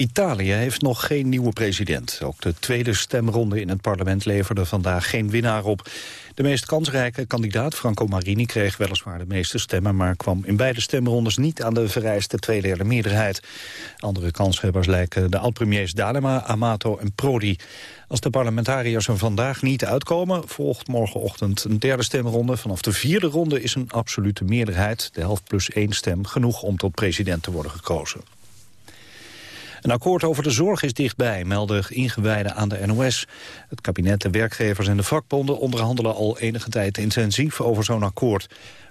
Italië heeft nog geen nieuwe president. Ook de tweede stemronde in het parlement leverde vandaag geen winnaar op. De meest kansrijke kandidaat, Franco Marini, kreeg weliswaar de meeste stemmen... maar kwam in beide stemrondes niet aan de vereiste tweederde meerderheid. Andere kanshebbers lijken de oud-premiers D'Alema, Amato en Prodi. Als de parlementariërs er vandaag niet uitkomen... volgt morgenochtend een derde stemronde. Vanaf de vierde ronde is een absolute meerderheid, de helft plus één stem... genoeg om tot president te worden gekozen. Een akkoord over de zorg is dichtbij, melden ingewijden aan de NOS. Het kabinet, de werkgevers en de vakbonden onderhandelen al enige tijd intensief over zo'n akkoord.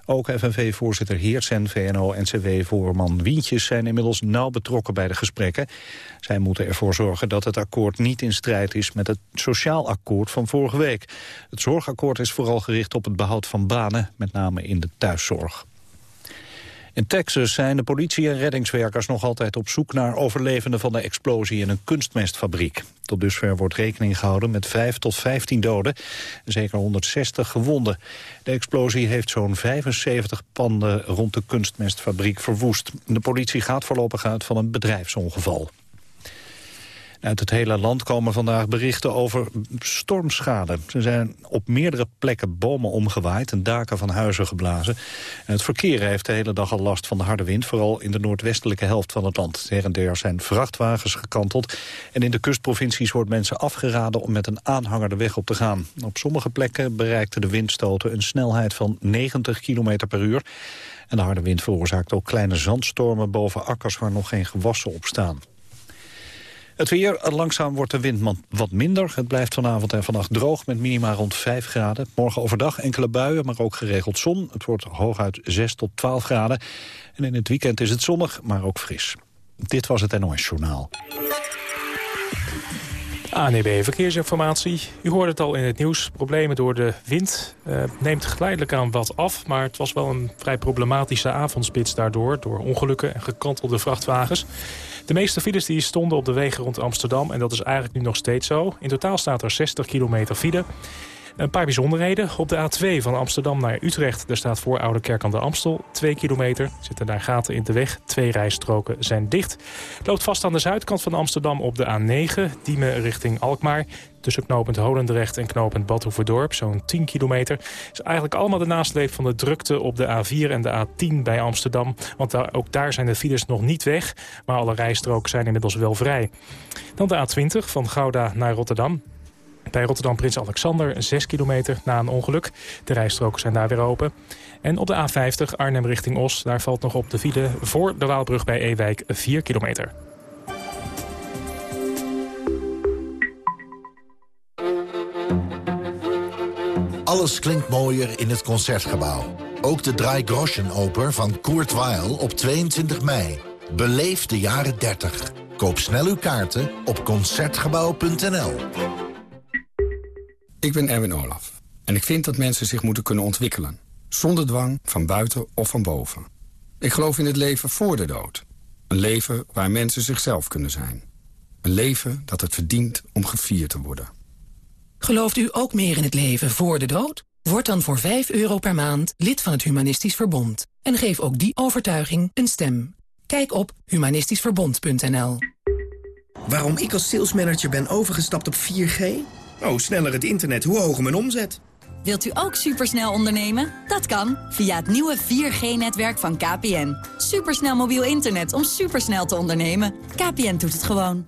Ook FNV-voorzitter Heers en VNO-NCW-voorman Wientjes zijn inmiddels nauw betrokken bij de gesprekken. Zij moeten ervoor zorgen dat het akkoord niet in strijd is met het sociaal akkoord van vorige week. Het zorgakkoord is vooral gericht op het behoud van banen, met name in de thuiszorg. In Texas zijn de politie en reddingswerkers nog altijd op zoek naar overlevenden van de explosie in een kunstmestfabriek. Tot dusver wordt rekening gehouden met 5 tot 15 doden en zeker 160 gewonden. De explosie heeft zo'n 75 panden rond de kunstmestfabriek verwoest. De politie gaat voorlopig uit van een bedrijfsongeval. Uit het hele land komen vandaag berichten over stormschade. Er zijn op meerdere plekken bomen omgewaaid en daken van huizen geblazen. En het verkeer heeft de hele dag al last van de harde wind... vooral in de noordwestelijke helft van het land. Her en der zijn vrachtwagens gekanteld. En in de kustprovincies wordt mensen afgeraden om met een aanhanger de weg op te gaan. Op sommige plekken bereikten de windstoten een snelheid van 90 km per uur. En de harde wind veroorzaakt ook kleine zandstormen boven akkers waar nog geen gewassen op staan. Het weer, langzaam wordt de wind wat minder. Het blijft vanavond en vannacht droog met minima rond 5 graden. Morgen overdag enkele buien, maar ook geregeld zon. Het wordt hooguit 6 tot 12 graden. En in het weekend is het zonnig, maar ook fris. Dit was het NOS Journaal. ANEB Verkeersinformatie. U hoorde het al in het nieuws. Problemen door de wind uh, neemt geleidelijk aan wat af. Maar het was wel een vrij problematische avondspits daardoor. Door ongelukken en gekantelde vrachtwagens. De meeste files die stonden op de wegen rond Amsterdam. En dat is eigenlijk nu nog steeds zo. In totaal staat er 60 kilometer file. Een paar bijzonderheden. Op de A2 van Amsterdam naar Utrecht... daar staat voor Oude Kerk aan de Amstel. 2 kilometer. Zitten daar gaten in de weg. Twee rijstroken zijn dicht. loopt vast aan de zuidkant van Amsterdam op de A9. Diemen richting Alkmaar. Tussen knooppunt Holendrecht en knooppunt Badhoevedorp. Zo'n 10 kilometer. is eigenlijk allemaal de nasleep van de drukte op de A4 en de A10 bij Amsterdam. Want daar, ook daar zijn de files nog niet weg. Maar alle rijstroken zijn inmiddels wel vrij. Dan de A20 van Gouda naar Rotterdam. Bij Rotterdam Prins Alexander 6 kilometer na een ongeluk. De rijstroken zijn daar weer open. En op de A50 Arnhem richting Os, daar valt nog op de file voor de Waalbrug bij Ewijk 4 kilometer. Alles klinkt mooier in het Concertgebouw. Ook de Dry Groschen Oper van Kurt Weill op 22 mei. Beleef de jaren 30. Koop snel uw kaarten op Concertgebouw.nl. Ik ben Erwin Olaf en ik vind dat mensen zich moeten kunnen ontwikkelen. Zonder dwang, van buiten of van boven. Ik geloof in het leven voor de dood. Een leven waar mensen zichzelf kunnen zijn. Een leven dat het verdient om gevierd te worden. Gelooft u ook meer in het leven voor de dood? Word dan voor 5 euro per maand lid van het Humanistisch Verbond. En geef ook die overtuiging een stem. Kijk op humanistischverbond.nl Waarom ik als salesmanager ben overgestapt op 4G? Oh, sneller het internet, hoe hoger mijn omzet. Wilt u ook supersnel ondernemen? Dat kan via het nieuwe 4G-netwerk van KPN. Supersnel mobiel internet om supersnel te ondernemen. KPN doet het gewoon.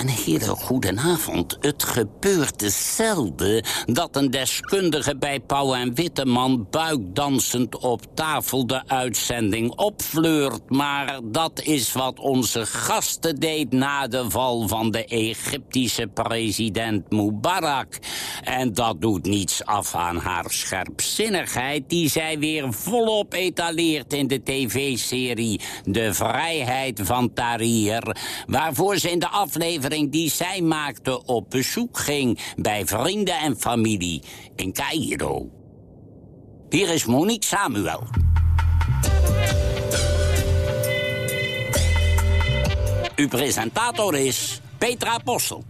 Kenstof Dames en heren, goedenavond. Het gebeurt zelden dat een deskundige bij Pauw en Witteman... buikdansend op tafel de uitzending opfleurt. Maar dat is wat onze gasten deed na de val van de Egyptische president Mubarak. En dat doet niets af aan haar scherpzinnigheid... die zij weer volop etaleert in de tv-serie De Vrijheid van Tahrir... waarvoor ze in de aflevering die zij maakte op bezoek ging... bij vrienden en familie in Cairo. Hier is Monique Samuel. Uw presentator is Petra Possel.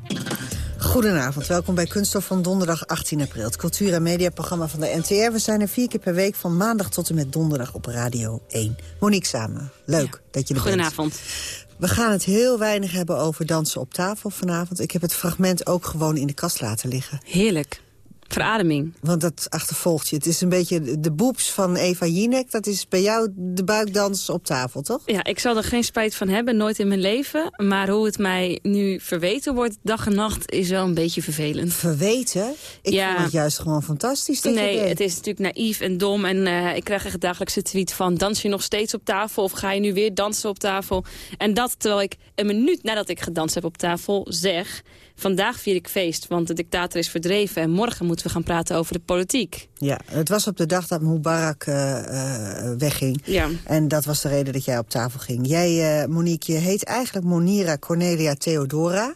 Goedenavond, welkom bij Kunststof van donderdag 18 april. Het cultuur- en mediaprogramma van de NTR. We zijn er vier keer per week van maandag tot en met donderdag op Radio 1. Monique samen, leuk dat je er Goedenavond. bent. We gaan het heel weinig hebben over dansen op tafel vanavond. Ik heb het fragment ook gewoon in de kast laten liggen. Heerlijk. Verademing. Want dat achtervolgt je. Het is een beetje de boeps van Eva Jinek. Dat is bij jou de buikdans op tafel, toch? Ja, ik zal er geen spijt van hebben, nooit in mijn leven. Maar hoe het mij nu verweten wordt, dag en nacht, is wel een beetje vervelend. Verweten? Ik Ja. vond het juist gewoon fantastisch dat Nee, het is natuurlijk naïef en dom. En eh, ik krijg echt dagelijks een tweet van... dans je nog steeds op tafel of ga je nu weer dansen op tafel? En dat terwijl ik een minuut nadat ik gedanst heb op tafel zeg... vandaag vier ik feest, want de dictator is verdreven... en morgen moeten we gaan praten over de politiek. Ja, het was op de dag dat Mubarak eh, wegging. Ja. En dat was de reden dat jij op tafel ging. Jij, eh, Monique, je heet eigenlijk Monira Cornelia Theodora.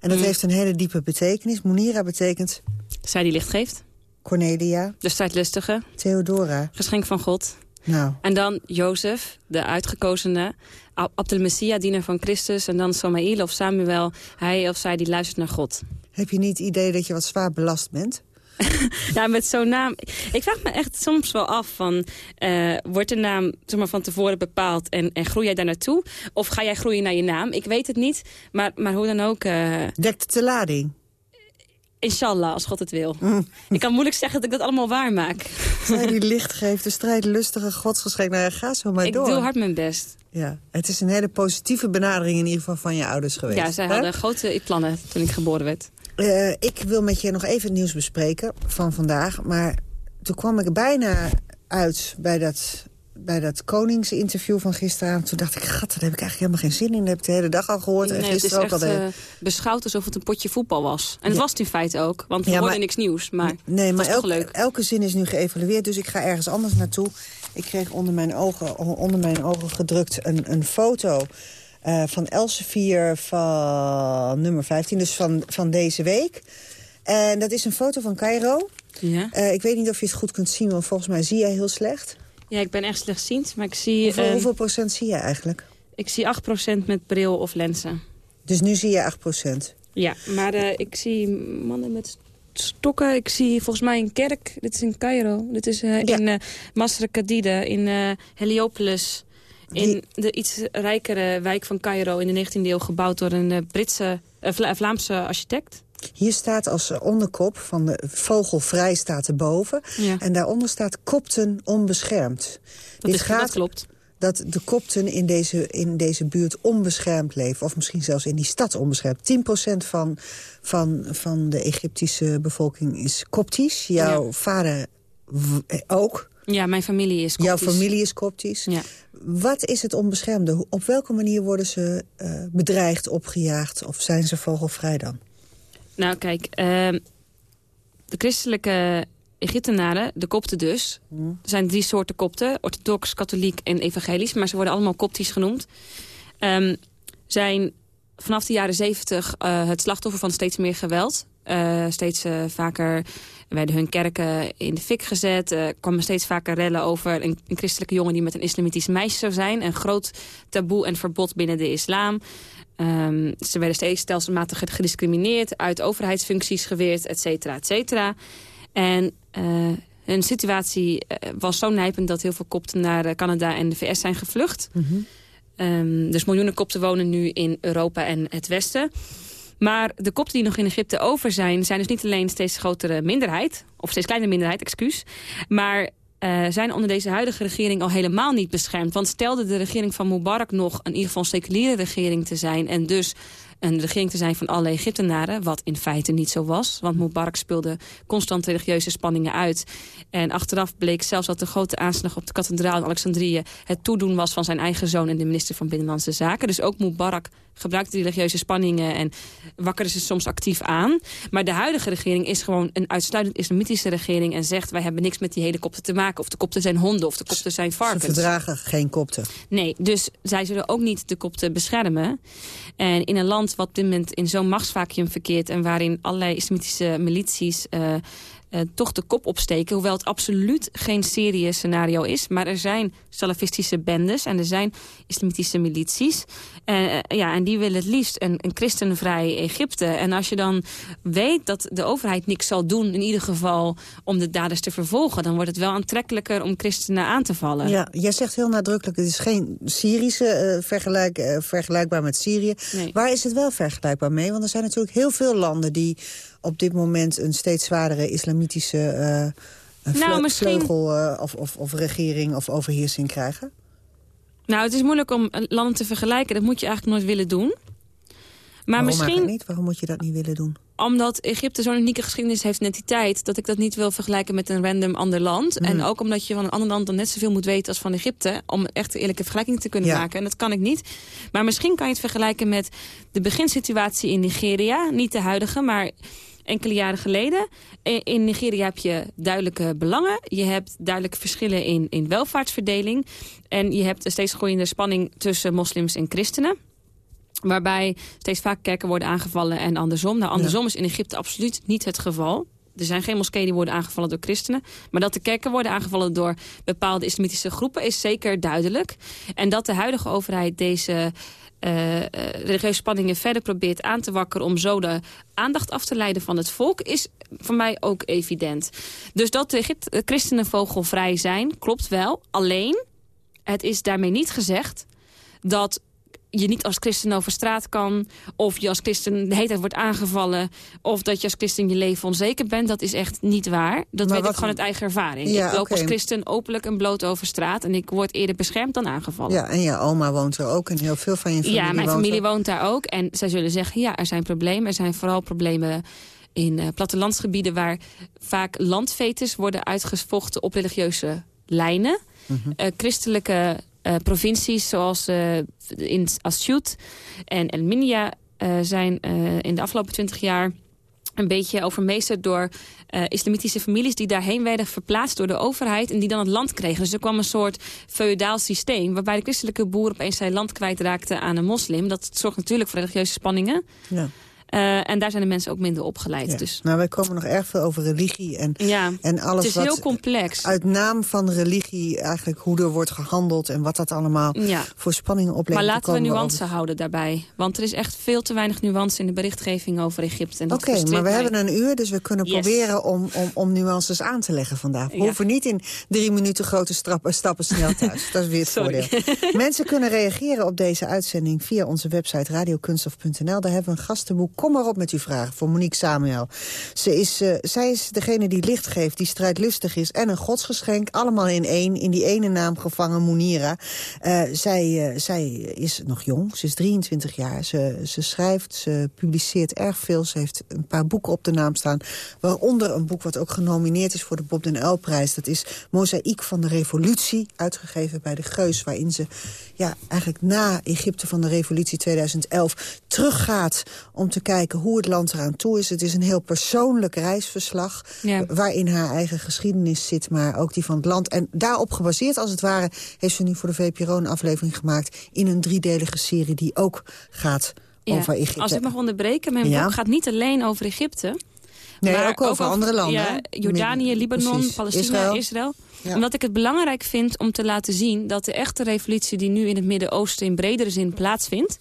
En dat Mm. heeft een hele diepe betekenis. Monira betekent Zij die licht geeft, Cornelia de strijdlustige, Theodora. geschenk van God... Nou, En dan Jozef, de uitgekozene, Ab- Abdel Messia, dienaar van Christus... en dan Samaïl of Samuel, hij of zij die luistert naar God. heb je niet het idee dat je wat zwaar belast bent? Ja, met zo'n naam... Ik vraag me echt soms wel af van... eh, wordt de naam zeg maar, van tevoren bepaald en, en groei jij daar naartoe? Of ga jij groeien naar je naam? Ik weet het niet, maar, maar hoe dan ook... eh, Dekt het de lading? Inshallah, als God het wil. Ik kan moeilijk zeggen dat ik dat allemaal waar maak. Zij die licht geeft, de strijdlustige godsgeschenk. Nou ja, ga zo maar ik door. doe hard mijn best. Ja, het is een hele positieve benadering in ieder geval van je ouders geweest. Ja, zij hè? hadden grote plannen toen ik geboren werd. Eh, ik wil met je nog even het nieuws bespreken van vandaag. Maar toen kwam ik bijna uit bij dat, bij dat koningsinterview van gisteravond. Toen dacht ik, gat, daar heb ik eigenlijk helemaal geen zin in. Dat heb ik de hele dag al gehoord. en Nee, het is gisteren ook echt al. de- eh, beschouwd alsof het een potje voetbal was. En het was het in feite ook, want we Ja, hoorden niks nieuws. Maar nee, maar elke, leuk. elke zin is nu geëvalueerd, dus ik ga ergens anders naartoe. Ik kreeg onder mijn ogen, onder mijn ogen gedrukt een, een foto eh, van Elsevier van nummer 15, dus van, van deze week. En dat is een foto van Cairo. Ja. Eh, ik weet niet of je het goed kunt zien, want volgens mij zie jij heel slecht. Ja, ik ben echt slechtziend, maar ik zie, Hoeveel, hoeveel procent zie je eigenlijk? ik zie 8% met bril of lenzen. Dus nu zie je 8 procent. Ja, maar eh, ik zie mannen met stokken. Ik zie volgens mij een kerk. Dit is in Cairo. Dit is eh, Ja. in Masra Kadide, in Heliopolis. In Die- de iets rijkere wijk van Cairo in de 19e eeuw gebouwd door een Britse, Vla- Vlaamse architect. Hier staat als onderkop van de vogelvrij staat erboven. Ja. En daaronder staat kopten onbeschermd. Dat, Dit is, gaat dat klopt. dat de kopten in deze, in deze buurt onbeschermd leven. Of misschien zelfs in die stad onbeschermd. 10% van, van, van de Egyptische bevolking is koptisch. Jouw Ja. vader eh, ook. Ja, mijn familie is Jouw Koptisch. familie is koptisch. Ja. Wat is het onbeschermde? Op welke manier worden ze eh, bedreigd, opgejaagd? Of zijn ze vogelvrij dan? Nou, kijk, ehm, de christelijke Egyptenaren, de kopten dus... er zijn drie soorten kopten, orthodox, katholiek en evangelisch... maar ze worden allemaal koptisch genoemd... ehm, zijn vanaf de jaren zeventig eh, het slachtoffer van steeds meer geweld. Eh, steeds eh, vaker werden hun kerken in de fik gezet. Er kwamen steeds vaker rellen over een, een christelijke jongen... die met een islamitisch meisje zou zijn. Een groot taboe en verbod binnen de islam... Ehm, ze werden steeds stelselmatig gediscrimineerd, uit overheidsfuncties geweerd, et cetera, et cetera. En eh, hun situatie eh, was zo nijpend dat heel veel kopten naar eh, Canada en de VS zijn gevlucht. Ehm, dus miljoenen kopten wonen nu in Europa en het Westen. Maar de kopten die nog in Egypte over zijn... zijn dus niet alleen steeds grotere minderheid... of steeds kleinere minderheid, excuus... maar eh, zijn onder deze huidige regering al helemaal niet beschermd. Want stelde de regering van Mubarak nog... in ieder geval een seculiere regering te zijn... en dus een regering te zijn van alle Egyptenaren. Wat in feite niet zo was. Want Mubarak speelde constant religieuze spanningen uit. En achteraf bleek zelfs dat de grote aanslag op de kathedraal in Alexandrië... het toedoen was van zijn eigen zoon en de minister van Binnenlandse Zaken. Dus ook Mubarak gebruikte die religieuze spanningen en wakkerde ze soms actief aan. Maar de huidige regering is gewoon een uitsluitend islamitische regering... en zegt wij hebben niks met die hele kopten te maken. Of de kopten zijn honden of de kopten zijn varkens. Ze verdragen geen kopten. Nee, dus zij zullen ook niet de kopten beschermen. En in een land wat op dit moment in zo'n machtsvacuum verkeert... en waarin allerlei islamitische milities... Uh, uh, toch de kop opsteken. Hoewel het absoluut geen Syrië scenario is. Maar er zijn salafistische bendes en er zijn islamitische milities. Uh, ja, en die willen het liefst een, een christenvrij Egypte. En als je dan weet dat de overheid niks zal doen... in ieder geval om de daders te vervolgen... dan wordt het wel aantrekkelijker om christenen aan te vallen. Ja, jij zegt heel nadrukkelijk... het is geen Syrische uh, vergelijk, vergelijkbaar met Syrië. Nee. Waar is het wel vergelijkbaar mee? Want er zijn natuurlijk heel veel landen die op dit moment een steeds zwaardere islamitische uh, nou, misschien... vleugel of, of, of regering of overheersing krijgen? Nou, het is moeilijk om landen te vergelijken. Dat moet je eigenlijk nooit willen doen. Maar Waarom misschien niet? Waarom moet je dat niet willen doen? Omdat Egypte zo'n unieke geschiedenis heeft net die tijd... dat ik dat niet wil vergelijken met een random ander land. En ook omdat je van een ander land dan net zoveel moet weten als van Egypte... om echt een eerlijke vergelijking te kunnen maken. En dat kan ik niet. Maar misschien kan je het vergelijken met de beginsituatie in Nigeria. Niet de huidige, maar enkele jaren geleden. In Nigeria heb je duidelijke belangen. Je hebt duidelijke verschillen in, in welvaartsverdeling. En je hebt een steeds groeiende spanning tussen moslims en christenen. Waarbij steeds vaak kerken worden aangevallen en andersom. Nou, andersom is in Egypte absoluut niet het geval. Er zijn geen moskeeën die worden aangevallen door christenen. Maar dat de kerken worden aangevallen door bepaalde islamitische groepen is zeker duidelijk. En dat de huidige overheid deze uh, religieuze spanningen verder probeert aan te wakkeren... om zo de aandacht af te leiden van het volk, is voor mij ook evident. Dus dat de christenen vogelvrij zijn, klopt wel. Alleen, het is daarmee niet gezegd dat je niet als christen over straat kan... of je als christen de hele tijd wordt aangevallen... of dat je als christen je leven onzeker bent, dat is echt niet waar. Dat weet ik gewoon uit eigen ervaring. ik loop als christen openlijk en bloot over straat... en ik word eerder beschermd dan aangevallen. Ja, en je oma woont er ook en heel veel van je familie Ja, mijn familie woont daar ook. En zij zullen zeggen, ja, er zijn problemen. Er zijn vooral problemen in uh, plattelandsgebieden... waar vaak landvetes worden uitgevochten op religieuze lijnen. Mm christelijke uh, provincies zoals uh, in Asyut en El Minya uh, zijn in de afgelopen twintig jaar een beetje overmeesterd door islamitische families... die daarheen werden verplaatst door de overheid en die dan het land kregen. Dus er kwam een soort feudaal systeem... waarbij de christelijke boer opeens zijn land kwijtraakte aan een moslim. Dat zorgt natuurlijk voor religieuze spanningen. Ja. Uh, en daar zijn de mensen ook minder opgeleid. Ja. Dus. Nou, wij komen nog erg veel over religie en, ja, en alles het is heel complex. uit naam van religie eigenlijk hoe er wordt gehandeld... en wat dat allemaal ja. voor spanningen oplevert. Maar laten we nuance over... houden daarbij. Want er is echt veel te weinig nuance in de berichtgeving over Egypte. Oké, okay, maar we hebben een uur, dus we kunnen yes. proberen om, om, om nuances aan te leggen vandaag. We hoeven niet in drie minuten grote stappen, stappen snel thuis. dat is weer het Sorry. voordeel. Mensen kunnen reageren op deze uitzending via onze website radiokunstof.nl. Daar hebben we een gastenboek Kom maar op met uw vragen voor Monique Samuel. Ze is, uh, zij is degene die licht geeft, die strijdlustig is... en een godsgeschenk, allemaal in één, in die ene naam gevangen, Munira. Uh, zij, uh, zij is nog jong, ze is 23 jaar. Ze, ze schrijft, ze publiceert erg veel. Ze heeft een paar boeken op de naam staan. Waaronder een boek wat ook genomineerd is voor de Bob den Uyl-prijs. Dat is Mozaïek van de Revolutie, uitgegeven bij de Geus... waarin ze ja, eigenlijk na Egypte van de Revolutie 2011 teruggaat om te kijken hoe het land eraan toe is. Het is een heel persoonlijk reisverslag... Ja. waarin haar eigen geschiedenis zit, maar ook die van het land. En daarop gebaseerd, als het ware, heeft ze nu voor de VPRO een aflevering gemaakt... in een driedelige serie die ook gaat ja. over Egypte. Als ik mag onderbreken, mijn ja. boek gaat niet alleen over Egypte... Nee, maar ook over, over andere landen. Ja, Jordanië, Libanon, Precies. Palestina, Israël. Israël. Ja. Omdat ik het belangrijk vind om te laten zien... dat de echte revolutie die nu in het Midden-Oosten in bredere zin plaatsvindt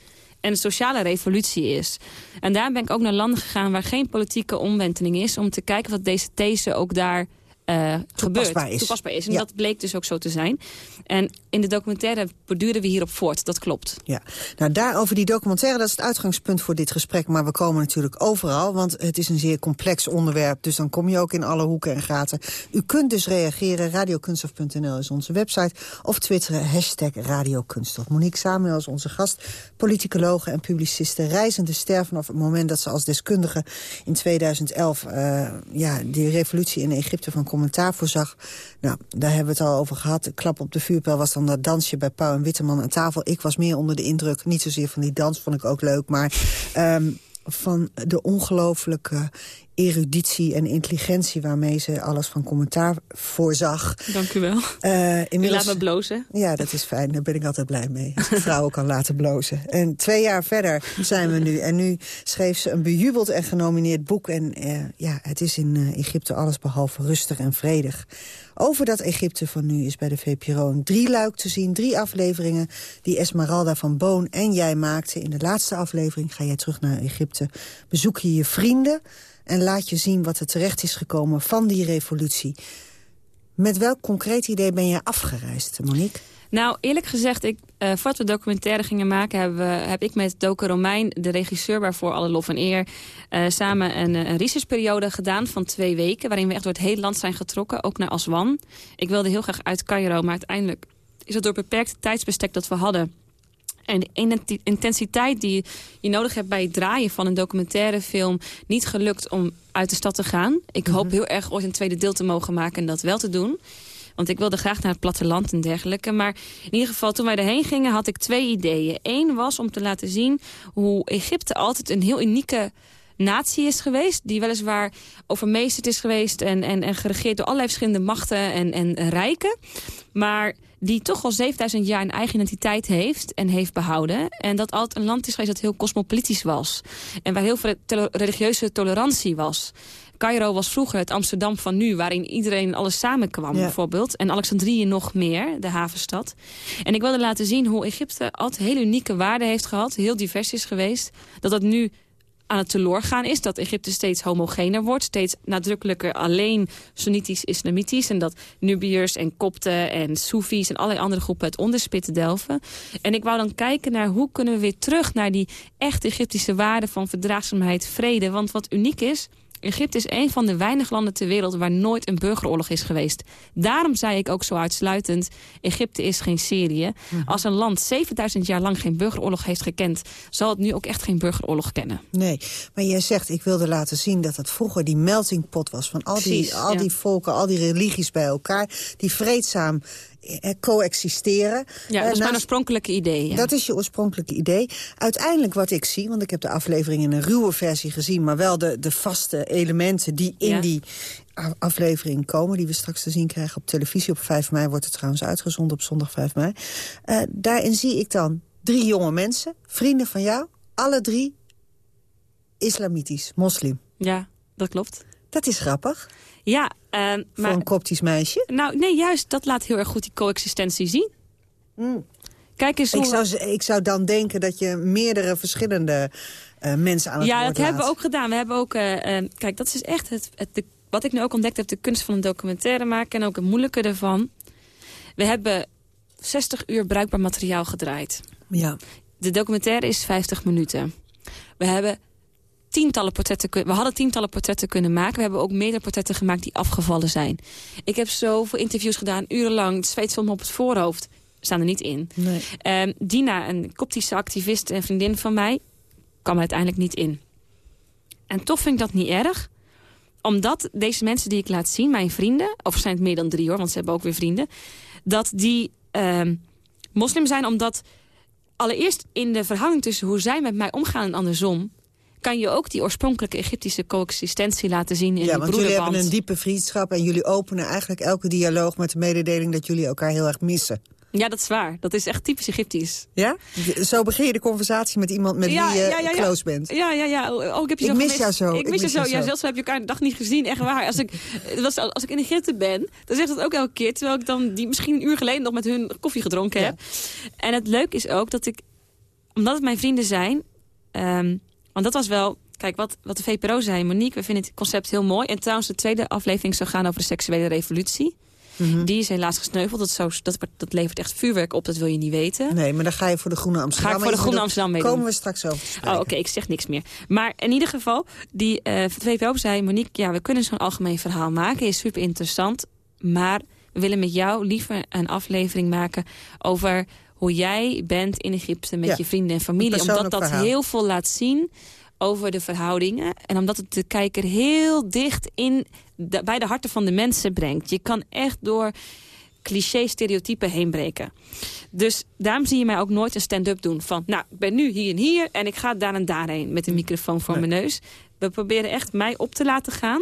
en de sociale revolutie is. En daar ben ik ook naar landen gegaan waar geen politieke omwenteling is... om te kijken wat deze these ook daar uh, toepasbaar is. Toepasbaar is. En dat bleek dus ook zo te zijn. En in de documentaire borduren we hierop voort. Dat klopt. Ja, nou daarover die documentaire, dat is het uitgangspunt voor dit gesprek. Maar we komen natuurlijk overal, want het is een zeer complex onderwerp. Dus dan kom je ook in alle hoeken en gaten. U kunt dus reageren. Radiokunstof.nl is onze website. Of twitteren, hashtag Radiokunstof. Monique Samuel is onze gast. Politicologe en publiciste. Reizende ster vanaf het moment dat ze als deskundige in 2011... Uh, ja, die revolutie in Egypte van commentaar voorzag. Nou, daar hebben we het al over gehad. De klap op de vuurpijl was dan dat dansje bij Pauw en Witteman aan tafel. Ik was meer onder de indruk, niet zozeer van die dans, vond ik ook leuk... maar um, van de ongelooflijke eruditie en intelligentie waarmee ze alles van commentaar voorzag. Dank u wel. Uh, inmiddels... laat me blozen. Ja, dat is fijn. Daar ben ik altijd blij mee. Als ik vrouwen kan laten blozen. En twee jaar verder zijn we nu. En nu schreef ze een bejubeld en genomineerd boek. En uh, ja, het is in uh, Egypte alles behalve rustig en vredig. Over dat Egypte van nu is bij de VPRO een drieluik te zien. Drie afleveringen die Esmeralda van Boon en jij maakten. In de laatste aflevering ga jij terug naar Egypte. Bezoek je je vrienden en laat je zien wat er terecht is gekomen van die revolutie. Met welk concreet idee ben je afgereisd, Monique? Nou, eerlijk gezegd, ik, uh, voordat we documentaire gingen maken... Heb, heb ik met Doke Romein, de regisseur waarvoor alle lof en eer... Uh, samen een, een researchperiode gedaan van twee weken... waarin we echt door het hele land zijn getrokken, ook naar Aswan. Ik wilde heel graag uit Cairo, maar uiteindelijk is het door beperkte tijdsbestek dat we hadden en de intensiteit die je nodig hebt bij het draaien van een documentaire film... niet gelukt om uit de stad te gaan. Ik hoop mhm. heel erg ooit een tweede deel te mogen maken en dat wel te doen. Want ik wilde graag naar het platteland en dergelijke. Maar in ieder geval, toen wij erheen gingen, had ik twee ideeën. Eén was om te laten zien hoe Egypte altijd een heel unieke natie is geweest... die weliswaar overmeesterd is geweest en, en, en geregeerd door allerlei verschillende machten en, en rijken. Maar die toch al 7000 jaar een eigen identiteit heeft en heeft behouden. En dat altijd een land is geweest dat heel cosmopolitisch was. En waar heel veel religieuze tolerantie was. Cairo was vroeger het Amsterdam van nu, waarin iedereen alles samenkwam bijvoorbeeld. En Alexandrië nog meer, de havenstad. En ik wilde laten zien hoe Egypte altijd hele unieke waarden heeft gehad. Heel divers is geweest. Dat dat nu aan het teloorgaan is. Dat Egypte steeds homogener wordt. Steeds nadrukkelijker alleen Sunnitisch-Islamitisch. En dat Nubiërs en Kopten en Soefies en allerlei andere groepen het onderspitten delven. En ik wou dan kijken naar hoe kunnen we weer terug naar die echt Egyptische waarden van verdraagzaamheid, vrede. Want wat uniek is Egypte is een van de weinige landen ter wereld waar nooit een burgeroorlog is geweest. Daarom zei ik ook zo uitsluitend, Egypte is geen Syrië. Mhm. Als een land 7000 jaar lang geen burgeroorlog heeft gekend... zal het nu ook echt geen burgeroorlog kennen. Nee, maar jij zegt, ik wilde laten zien dat het vroeger die melting pot was... van al, die, al die volken, al die religies bij elkaar... die vreedzaam coexisteren. Ja, dat is mijn oorspronkelijke idee. Dat is je oorspronkelijke idee. Uiteindelijk wat ik zie, want ik heb de aflevering in een ruwe versie gezien... maar wel de, de vaste elementen die in die aflevering komen... die we straks te zien krijgen op televisie. Op 5 mei wordt het trouwens uitgezonden op zondag 5 mei. Uh, daarin zie ik dan drie jonge mensen, vrienden van jou... alle drie islamitisch, moslim. Ja, dat klopt. Dat is grappig. Ja, uh, maar... Voor een koptisch meisje? Nou, nee, juist, dat laat heel erg goed die coexistentie zien. Mm. Kijk eens hoe... ik, zou, ik zou dan denken dat je meerdere verschillende uh, mensen aan het ja, dat hebben we ook gedaan. We hebben ook... Uh, kijk, dat is echt het, het, de, wat ik nu ook ontdekt heb... de kunst van een documentaire maken en ook het moeilijke ervan. We hebben 60 uur bruikbaar materiaal gedraaid. Ja. De documentaire is 50 minuten. We hebben tientallen portretten, we hadden tientallen portretten kunnen maken. We hebben ook meerdere portretten gemaakt die afgevallen zijn. Ik heb zoveel interviews gedaan, urenlang. Het zweet stond me op het voorhoofd. Staan er niet in. Nee. Um, Dina, een koptische activist en vriendin van mij, kwam er uiteindelijk niet in. En toch vind ik dat niet erg. Omdat deze mensen die ik laat zien, mijn vrienden... of zijn het meer dan drie hoor, want ze hebben ook weer vrienden... dat die uh, moslim zijn omdat... allereerst in de verhouding tussen hoe zij met mij omgaan en andersom kan je ook die oorspronkelijke Egyptische coexistentie laten zien in ja, die want jullie hebben een diepe vriendschap... en jullie openen eigenlijk elke dialoog met de mededeling... dat jullie elkaar heel erg missen. Ja, dat is waar. Dat is echt typisch Egyptisch. Ja? Zo begin je de conversatie met iemand met wie je close bent. Ja, ja, ja. Oh, ik heb je ik zo mis jou zo. Ik mis, je zo. Ja, zelfs heb je elkaar een dag niet gezien. Echt waar. Als ik, was, als ik in Egypte ben, dan zegt dat ook elke keer. Terwijl ik dan die misschien een uur geleden nog met hun koffie gedronken heb. En het leuke is ook dat ik, omdat het mijn vrienden zijn... Um, want dat was wel Kijk, wat, wat de VPRO zei, Monique, we vinden het concept heel mooi. En trouwens, de tweede aflevering zou gaan over de seksuele revolutie. Mhm. Die is helaas gesneuveld. Dat, zou, dat, dat levert echt vuurwerk op, dat wil je niet weten. Nee, maar dan ga je voor de Groene Amsterdam. Ga ik voor de Groene Amsterdam meedoen. komen we straks over. Oh, oké, ik zeg niks meer. Maar in ieder geval, die eh VPO zei... Monique, ja, we kunnen zo'n algemeen verhaal maken. Is super interessant. Maar we willen met jou liever een aflevering maken... over hoe jij bent in Egypte met Ja, je vrienden en familie. Omdat dat verhaal. heel veel laat zien over de verhoudingen. En omdat het de kijker heel dicht in de, bij de harten van de mensen brengt. Je kan echt door cliché-stereotypen heen breken. Dus daarom zie je mij ook nooit een stand-up doen. Van, nou, ik ben nu hier en hier en ik ga daar en daarheen met een microfoon voor mijn neus. We proberen echt mij op te laten gaan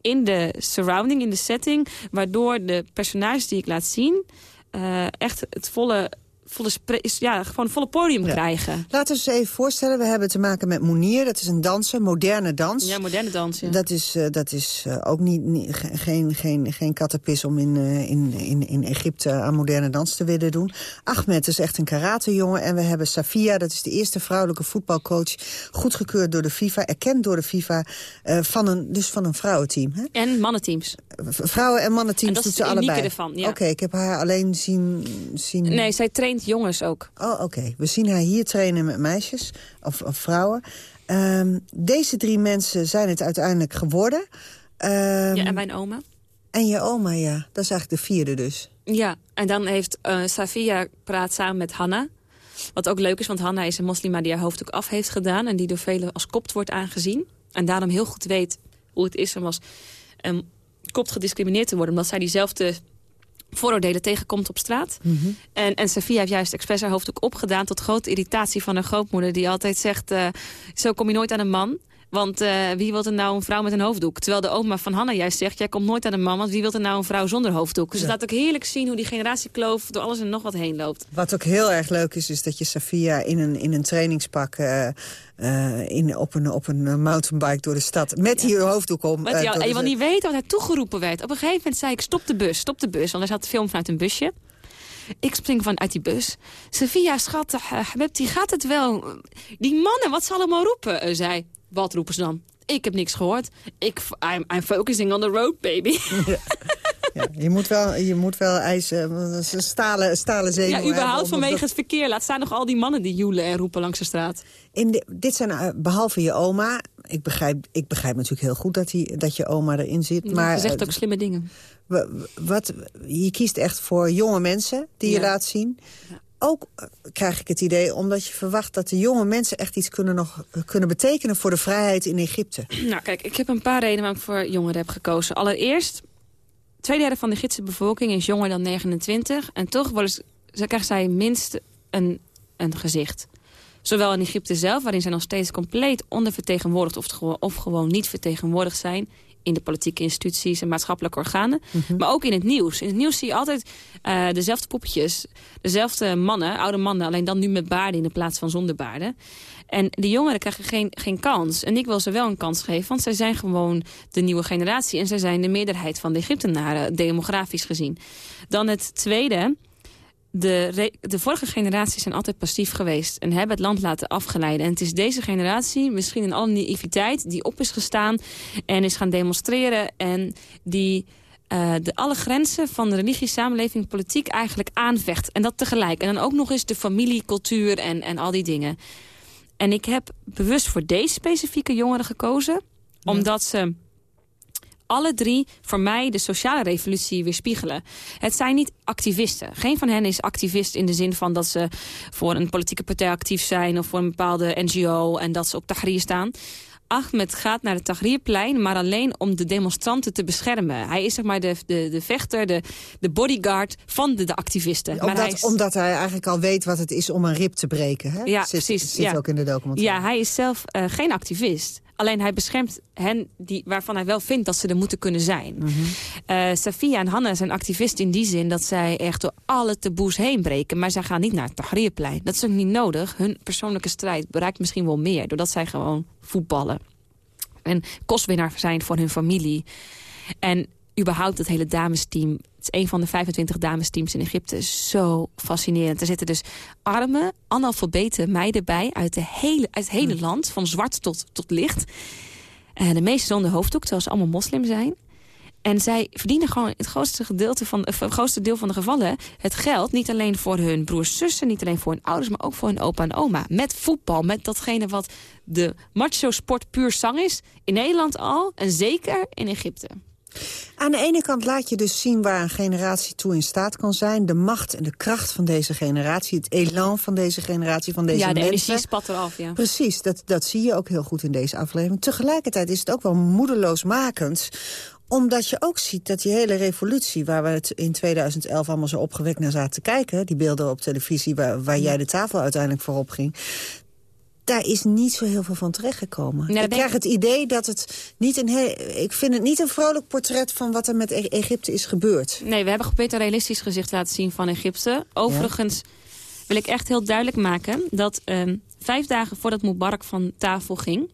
in de surrounding, in de setting... waardoor de personages die ik laat zien... eh, echt het volle, volle, ja, gewoon volle podium Ja. krijgen. Laten we ons even voorstellen, we hebben te maken met Moenier. Dat is een danser, moderne dans. Ja, moderne dans, ja. Dat is, eh, dat is eh, ook niet, niet- ge- geen, geen, geen kattenpis om in, eh, in, in, in Egypte aan moderne dans te willen doen. Ahmed is echt een karatejongen. En we hebben Safia, dat is de eerste vrouwelijke voetbalcoach. Goedgekeurd door de FIFA, erkend door de FIFA. van een, dus van een vrouwenteam. Hè? En mannenteams. Vrouwen- en mannenteams En dat doet is ze het unieke allebei. ervan, ja. Oké, ik heb haar alleen zien... zien... Nee, zij traint jongens ook. Oh, oké. We zien haar hier trainen met meisjes of, of vrouwen. Ehm, deze drie mensen zijn het uiteindelijk geworden. Ehm, Ja, en mijn oma. en je oma, ja. Dat is eigenlijk de vierde dus. Ja, en dan heeft eh Safia praat samen met Hanna. Wat ook leuk is, want Hanna is een moslima die haar hoofddoek af heeft gedaan... en die door velen als kopt wordt aangezien. En daarom heel goed weet hoe het is om als um, kopt gediscrimineerd te worden... omdat zij diezelfde vooroordelen tegenkomt op straat. En, en Safia heeft juist expres haar hoofddoek opgedaan... tot grote irritatie van haar grootmoeder... die altijd zegt, eh, zo kom je nooit aan een man... Want eh, wie wil er nou een vrouw met een hoofddoek? Terwijl de oma van Hanna juist zegt... jij komt nooit aan een man, want wie wil er nou een vrouw zonder hoofddoek? Dus het laat ook heerlijk zien hoe die generatiekloof... door alles en nog wat heen loopt. Wat ook heel erg leuk is, is dat je Safia in een, in een trainingspak... eh, eh, in, op, een, op een mountainbike door de stad... met die hoofddoek om. En je de- wil niet weten wat hij toegeroepen werd. Op een gegeven moment zei ik, stop de bus, stop de bus. Want er zat de film vanuit een busje. Ik spring vanuit die bus. Sophia, schat, Habibti, gaat het wel? Die mannen, wat ze allemaal roepen? Zei, wat roepen ze dan? Ik heb niks gehoord. Ik, I'm, I'm focusing on the road, baby. Ja, je moet wel, je moet wel eisen, stalen, stalen zenuw. Ja, überhaupt vanwege dat- het verkeer. Laat staan nog al die mannen die joelen en roepen langs de straat. In de, dit zijn, eh, behalve je oma... Ik begrijp, ik begrijp natuurlijk heel goed dat, die, dat je oma erin zit. Maar Ze zegt eh, ook slimme dingen. wa- wat, je kiest echt voor jonge mensen die je laat zien. Ook eh, krijg ik het idee, omdat je verwacht dat de jonge mensen echt iets kunnen, nog, kunnen betekenen voor de vrijheid in Egypte. Nou, kijk, ik heb een paar redenen waarom ik voor jongeren heb gekozen. Allereerst, twee derde van de Griekse bevolking is jonger dan 29. En toch worden ze, krijgen zij minst een, een gezicht. Zowel in Egypte zelf, waarin zij nog steeds compleet ondervertegenwoordigd... of, of gewoon niet vertegenwoordigd zijn in de politieke instituties en maatschappelijke organen. Maar ook in het nieuws. In het nieuws zie je altijd eh, dezelfde poppetjes, dezelfde mannen, oude mannen... alleen dan nu met baarden in de plaats van zonder baarden. En die jongeren krijgen geen, geen kans. En ik wil ze wel een kans geven, want zij zijn gewoon de nieuwe generatie... en zij zijn de meerderheid van de Egyptenaren, demografisch gezien. Dan het tweede... De, de vorige generaties zijn altijd passief geweest en hebben het land laten afgeleiden. En het is deze generatie, misschien in alle naïviteit, die op is gestaan en is gaan demonstreren. En die uh, de, alle grenzen van de religie, samenleving, politiek eigenlijk aanvecht. En dat tegelijk. En dan ook nog eens de familiecultuur en, en al die dingen. En ik heb bewust voor deze specifieke jongeren gekozen. Ja. Omdat ze alle drie voor mij de sociale revolutie weerspiegelen. Het zijn niet activisten. Geen van hen is activist in de zin van dat ze voor een politieke partij actief zijn... of voor een bepaalde NGO en dat ze op Tahrir staan. Ahmed gaat naar het Tahrirplein, maar alleen om de demonstranten te beschermen. Hij is zeg maar de, de, de vechter, de, de bodyguard van de, de activisten. Omdat maar hij, is... omdat hij eigenlijk al weet wat het is om een rib te breken. Hè? Ja, zit, precies. zit ja. ook in de documentaire. Ja, hij is zelf uh, geen activist. Alleen hij beschermt hen die, waarvan hij wel vindt dat ze er moeten kunnen zijn. Mm -hmm. uh, Safia en Hanna zijn activisten in die zin dat zij echt door alle taboes heen breken. Maar zij gaan niet naar het Tahrirplein. Dat is ook niet nodig. Hun persoonlijke strijd bereikt misschien wel meer. Doordat zij gewoon voetballen. En kostwinnaar zijn voor hun familie. En überhaupt het hele damesteam Het is een van de 25 damesteams in Egypte. Zo fascinerend. Er zitten dus arme, analfabete meiden bij uit, de hele, uit het hele land. Van zwart tot, tot licht. Uh, de meeste zonder hoofddoek, terwijl ze allemaal moslim zijn. En zij verdienen gewoon het grootste, gedeelte van, het grootste deel van de gevallen het geld. Niet alleen voor hun broers, zussen, niet alleen voor hun ouders... maar ook voor hun opa en oma. Met voetbal, met datgene wat de macho-sport puur zang is. In Nederland al en zeker in Egypte. Aan de ene kant laat je dus zien waar een generatie toe in staat kan zijn. De macht en de kracht van deze generatie. Het elan van deze generatie, van deze mensen. Ja, de energie spat eraf, ja. Precies, dat, dat zie je ook heel goed in deze aflevering. Tegelijkertijd is het ook wel moedeloosmakend omdat je ook ziet dat die hele revolutie... waar we het in 2011 allemaal zo opgewekt naar zaten te kijken... die beelden op televisie waar, waar jij de tafel uiteindelijk voor opging daar is niet zo heel veel van terechtgekomen. ik krijg het idee dat het niet een heel... Ik vind het niet een vrolijk portret van wat er met e- Egypte is gebeurd. Nee, we hebben geprobeerd een realistisch gezicht te laten zien van Egypte. Overigens wil ik echt heel duidelijk maken... dat um, vijf dagen voordat Mubarak van tafel ging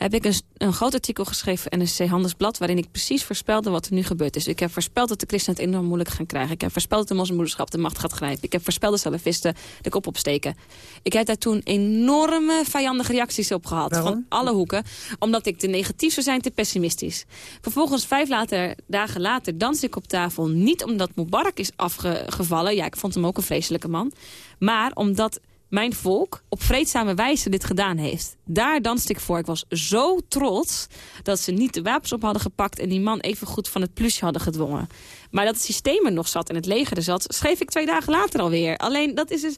heb ik een, een groot artikel geschreven in NSC Handelsblad... waarin ik precies voorspelde wat er nu gebeurd is. Ik heb voorspeld dat de christenen het enorm moeilijk gaan krijgen. Ik heb voorspeld dat de moslimmoederschap de macht gaat grijpen. Ik heb voorspeld dat salafisten de kop opsteken. Ik heb daar toen enorme vijandige reacties op gehad. Van alle hoeken. Omdat ik te negatief zou zijn, te pessimistisch. Vervolgens vijf later, dagen later dans ik op tafel. Niet omdat Mubarak is afgevallen. Ja, ik vond hem ook een vreselijke man. Maar omdat mijn volk op vreedzame wijze dit gedaan heeft. Daar danste ik voor. Ik was zo trots dat ze niet de wapens op hadden gepakt... en die man even goed van het plusje hadden gedwongen. Maar dat het systeem er nog zat en het leger er zat... schreef ik twee dagen later alweer. Alleen, dat is dus...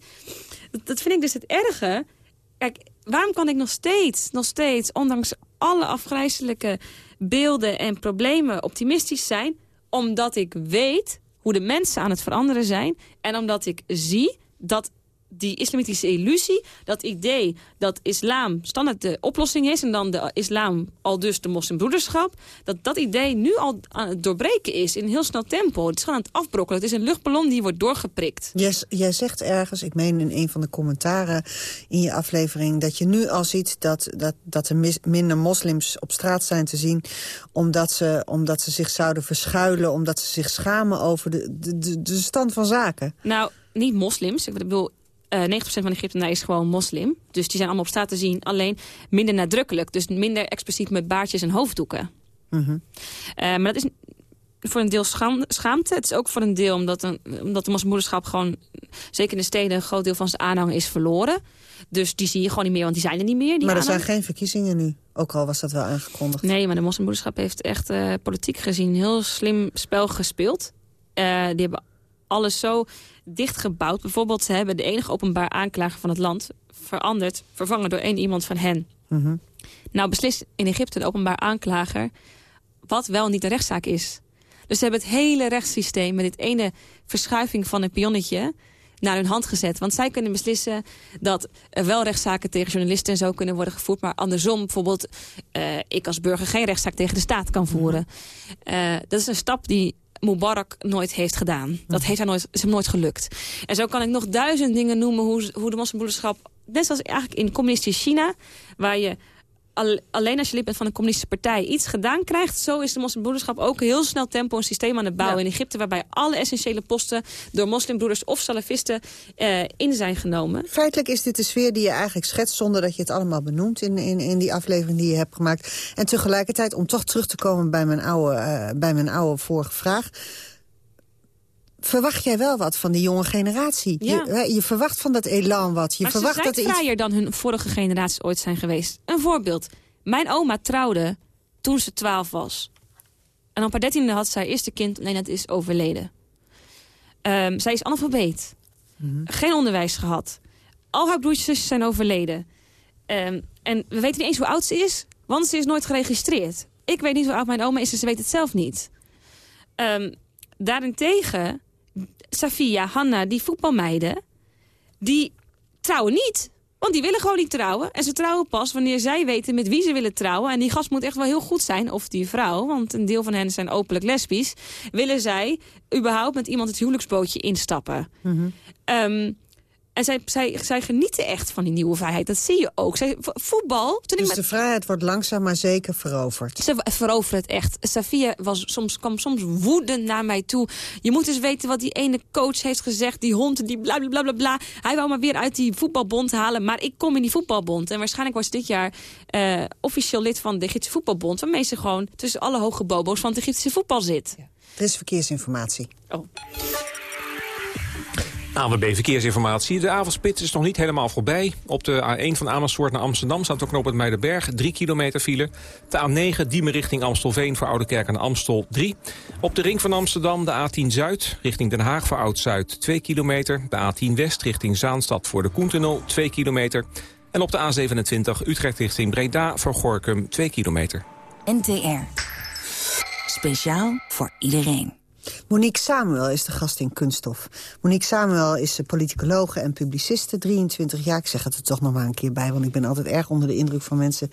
Dat vind ik dus het erge. Kijk, waarom kan ik nog steeds, nog steeds... ondanks alle afgrijzelijke beelden en problemen optimistisch zijn... omdat ik weet hoe de mensen aan het veranderen zijn... en omdat ik zie dat die islamitische illusie, dat idee dat islam standaard de oplossing is... en dan de islam al dus de moslimbroederschap... dat dat idee nu al aan het doorbreken is in heel snel tempo. Het is gewoon aan het afbrokkelen. Het is een luchtballon die wordt doorgeprikt. Yes, jij zegt ergens, ik meen in een van de commentaren in je aflevering... dat je nu al ziet dat, dat, dat er minder moslims op straat zijn te zien... omdat ze, omdat ze zich zouden verschuilen, omdat ze zich schamen over de, de, de stand van zaken. Nou, niet moslims. Ik bedoel, uh, eh, 90% van de Egyptenaren is gewoon moslim. Dus die zijn allemaal op straat te zien. Alleen minder nadrukkelijk. Dus minder expliciet met baardjes en hoofddoeken. -hmm. uh, maar dat is voor een deel schaamte. Het is ook voor een deel omdat, een, omdat de moslimmoederschap gewoon... zeker in de steden een groot deel van zijn aanhang is verloren. Dus die zie je gewoon niet meer, want die zijn er niet meer. Die maar er zijn geen verkiezingen nu. Ook al was dat wel aangekondigd. Nee, maar de moslimmoederschap heeft echt uh, politiek gezien... heel slim spel gespeeld. die hebben alles zo dichtgebouwd. Bijvoorbeeld, ze hebben de enige openbaar aanklager van het land veranderd, vervangen door één iemand van hen. Mhm. Nou beslist in Egypte de openbaar aanklager wat wel niet een rechtszaak is. Dus ze hebben het hele rechtssysteem met dit ene verschuiving van een pionnetje naar hun hand gezet. Want zij kunnen beslissen dat er wel rechtszaken tegen journalisten en zo kunnen worden gevoerd. Maar andersom bijvoorbeeld uh, ik als burger geen rechtszaak tegen de staat kan voeren. Uh, dat is een stap die Mubarak nooit heeft gedaan. Dat heeft hij nooit, is hem nooit gelukt. En zo kan ik nog duizend dingen noemen hoe, hoe de moslimbroederschap... net zoals eigenlijk in communistisch China... waar je alleen als je lid bent van een communistische partij iets gedaan krijgt... zo is de moslimbroederschap ook heel snel tempo een systeem aan het bouwen in Egypte... waarbij alle essentiële posten door moslimbroeders of salafisten uh, in zijn genomen. Feitelijk is dit de sfeer die je eigenlijk schetst... zonder dat je het allemaal benoemt in, in, in die aflevering die je hebt gemaakt. En tegelijkertijd, om toch terug te komen bij mijn oude, uh, bij mijn oude vorige vraag verwacht jij wel wat van die jonge generatie. Je, je, verwacht van dat elan wat. Je maar verwacht ze zijn dat vrijer iets... dan hun vorige generaties ooit zijn geweest. Een voorbeeld. Mijn oma trouwde toen ze twaalf was. En op haar dertiende had zij eerste kind, nee, dat is overleden. Um, zij is analfabeet. Mm Geen onderwijs gehad. Al haar broertjes en zijn overleden. Um, en we weten niet eens hoe oud ze is, want ze is nooit geregistreerd. Ik weet niet hoe oud mijn oma is en ze weet het zelf niet. Um, daarentegen Safia, Hanna, die voetbalmeiden... die trouwen niet. Want die willen gewoon niet trouwen. En ze trouwen pas wanneer zij weten met wie ze willen trouwen. En die gast moet echt wel heel goed zijn, of die vrouw... want een deel van hen zijn openlijk lesbisch... willen zij überhaupt met iemand het huwelijksbootje instappen. Mm En zij, zij, zij genieten echt van die nieuwe vrijheid. Dat zie je ook. Zij, voetbal... Toen dus ik de vrijheid wordt langzaam maar zeker veroverd. Ze veroveren het echt. Safia was soms, kwam soms woedend naar mij toe. Je moet eens weten wat die ene coach heeft gezegd. Die hond, die bla bla bla bla. Hij wou me weer uit die voetbalbond halen. Maar ik kom in die voetbalbond. En waarschijnlijk was dit jaar uh, officieel lid van de Egyptische voetbalbond. Waarmee ze gewoon tussen alle hoge bobo's van het Egyptische voetbal zit. Ja. Er is verkeersinformatie. Oh. ANWB Verkeersinformatie. De avondspits is nog niet helemaal voorbij. Op de A1 van Amersfoort naar Amsterdam staat ook op het Muidenberg 3 kilometer file. De A9 Diemen richting Amstelveen voor Oudekerk en Amstel 3. Op de ring van Amsterdam de A10 Zuid richting Den Haag voor Oud-Zuid 2 kilometer. De A10 West richting Zaanstad voor de Koentunnel 2 kilometer. En op de A27 Utrecht richting Breda voor Gorkum 2 kilometer. NTR. Speciaal voor iedereen. Monique Samuel is de gast in Kunststof. Monique Samuel is politicologe en publiciste, 23 jaar. Ik zeg het er toch nog maar een keer bij, want ik ben altijd erg onder de indruk van mensen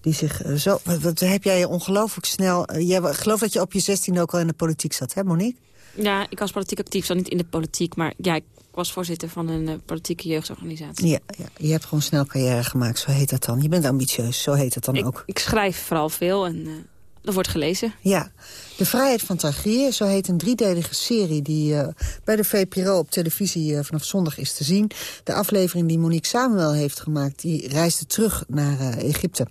die zich uh, zo... Wat, wat, heb jij ongelooflijk snel... Uh, jij geloof dat je op je 16 ook al in de politiek zat, hè Monique? Ja, ik was politiek actief, zo niet in de politiek, maar ja, ik was voorzitter van een uh, politieke jeugdorganisatie. Ja, ja, je hebt gewoon snel carrière gemaakt, zo heet dat dan. Je bent ambitieus, zo heet het dan ik, ook. Ik schrijf vooral veel en dat wordt gelezen. Ja, De Vrijheid van Tagier, zo heet een driedelige serie... die uh, bij de VPRO op televisie uh, vanaf zondag is te zien. De aflevering die Monique Samuel heeft gemaakt... die reisde terug naar uh, Egypte.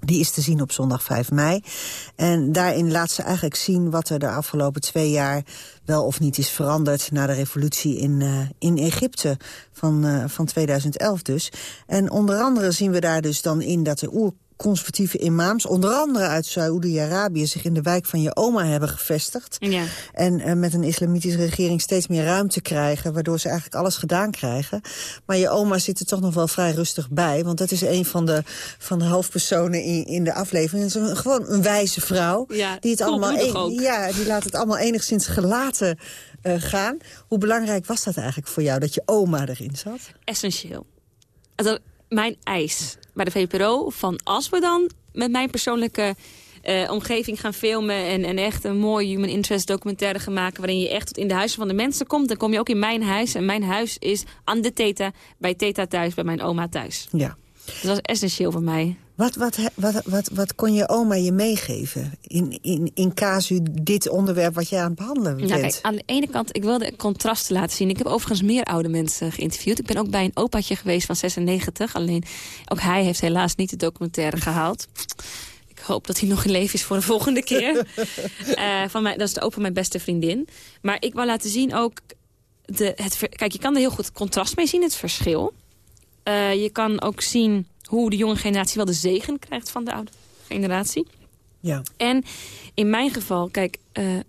Die is te zien op zondag 5 mei. En daarin laat ze eigenlijk zien wat er de afgelopen twee jaar wel of niet is veranderd... na de revolutie in, in Egypte van, van 2011 dus. En onder andere zien we daar dus dan in dat de conservatieve imams, onder andere uit Saoedi-Arabië... zich in de wijk van je oma hebben gevestigd. Ja. En uh, met een islamitische regering steeds meer ruimte krijgen... waardoor ze eigenlijk alles gedaan krijgen. Maar je oma zit er toch nog wel vrij rustig bij. Want dat is een van de, van de hoofdpersonen in, in de aflevering. Het is een, gewoon een wijze vrouw. Ja, die, het allemaal ook. ja, die laat het allemaal enigszins gelaten uh, gaan. Hoe belangrijk was dat eigenlijk voor jou, dat je oma erin zat? Essentieel. Also, mijn eis bij de VPRO van als we dan met mijn persoonlijke uh, omgeving gaan filmen... En, en echt een mooi human interest documentaire gaan maken... waarin je echt tot in de huizen van de mensen komt... dan kom je ook in mijn huis. En mijn huis is aan de Theta, bij Theta thuis, bij mijn oma thuis. Ja. Dat is essentieel voor mij. Wat, wat, wat, wat, wat kon je oma je meegeven in, in, in casu dit onderwerp wat jij aan het behandelen bent? Nou, kijk, aan de ene kant, ik wilde contrasten laten zien. Ik heb overigens meer oude mensen geïnterviewd. Ik ben ook bij een opaatje geweest van 96. Alleen, ook hij heeft helaas niet de documentaire gehaald. Ik hoop dat hij nog in leven is voor de volgende keer. uh, van mij, dat is de opa mijn beste vriendin. Maar ik wil laten zien ook... De, het, kijk, je kan er heel goed contrast mee zien, het verschil. Uh, je kan ook zien hoe de jonge generatie wel de zegen krijgt van de oude generatie. Ja. En in mijn geval, kijk, uh,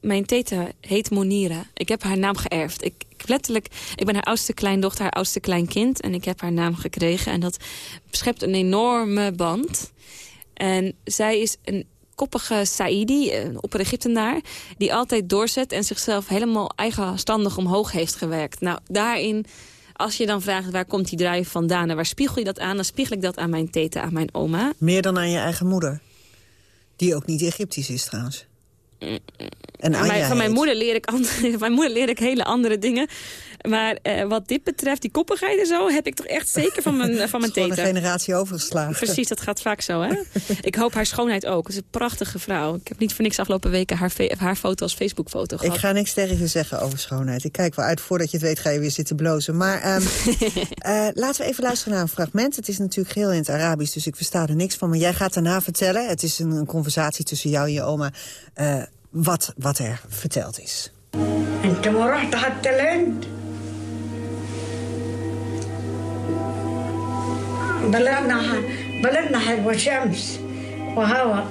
mijn teta heet Monira. Ik heb haar naam geërfd. Ik, ik, letterlijk, ik ben haar oudste kleindochter, haar oudste kleinkind. En ik heb haar naam gekregen. En dat schept een enorme band. En zij is een koppige Saidi, een opper-Egyptenaar... die altijd doorzet en zichzelf helemaal eigenstandig omhoog heeft gewerkt. Nou, daarin als je dan vraagt waar komt die drive vandaan en waar spiegel je dat aan... dan spiegel ik dat aan mijn teta, aan mijn oma. Meer dan aan je eigen moeder? Die ook niet Egyptisch is trouwens. En van, mijn, van mijn, moeder leer ik andere, mijn moeder leer ik hele andere dingen. Maar uh, wat dit betreft, die koppigheid en zo... heb ik toch echt zeker van mijn, van mijn teta. een generatie overgeslagen. Precies, dat gaat vaak zo, hè? ik hoop haar schoonheid ook. Het is een prachtige vrouw. Ik heb niet voor niks afgelopen weken haar, haar foto als Facebook-foto gehad. Ik ga niks tegen je zeggen over schoonheid. Ik kijk wel uit, voordat je het weet ga je weer zitten blozen. Maar um, uh, laten we even luisteren naar een fragment. Het is natuurlijk heel in het Arabisch, dus ik versta er niks van. Maar jij gaat daarna vertellen. Het is een, een conversatie tussen jou en je oma... Uh, wat, wat er verteld is. بلدنا بلدنا حلوة شمس وهواء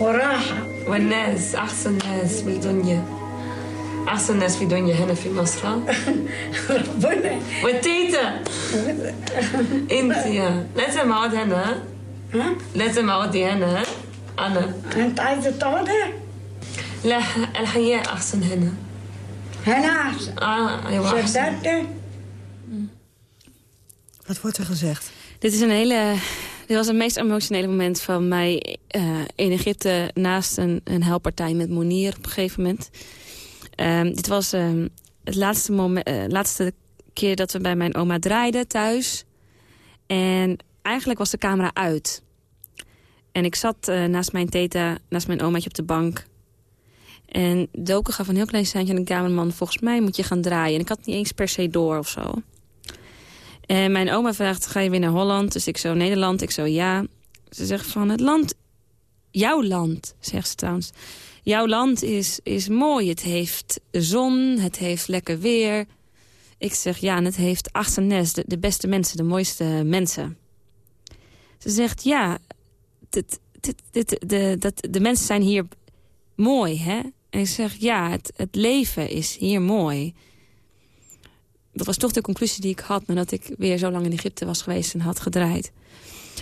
وراحة. والناس أحسن ناس بالدنيا أحسن ناس في الدنيا هنا في مصر ربنا. والتيتا انت يا لازم اقعد هنا. ها؟ لازم اقعدي هنا. أنا. أنت عايزة تقعد لا الحياة أحسن هنا. هنا أحسن. آه أيوة أحسن. صدقت Wat wordt er gezegd? Dit is een hele... Dit was het meest emotionele moment van mij uh, in Egypte... naast een, een helpartij met Monir op een gegeven moment. Um, dit was um, het laatste, uh, laatste keer dat we bij mijn oma draaiden thuis. En eigenlijk was de camera uit. En ik zat eh, naast mijn teta, naast mijn omaatje op de bank. En Doken gaf een heel klein seintje aan de cameraman. Volgens mij moet je gaan draaien. En ik had niet eens per se door of zo. En mijn oma vraagt, ga je weer naar Holland? Dus ik zo, Nederland. Ik zo, ja. Ze zegt van, het land... Jouw land, zegt ze trouwens. Jouw land is, is mooi. Het heeft zon, het heeft lekker weer. Ik zeg, ja, en het heeft Achternes, de, de beste mensen, de mooiste mensen. Ze zegt, ja, dit, dit, dit, de, dat, de mensen zijn hier mooi, hè? En ik zeg, ja, het, het leven is hier mooi. Dat was toch de conclusie die ik had... nadat ik weer zo lang in Egypte was geweest en had gedraaid.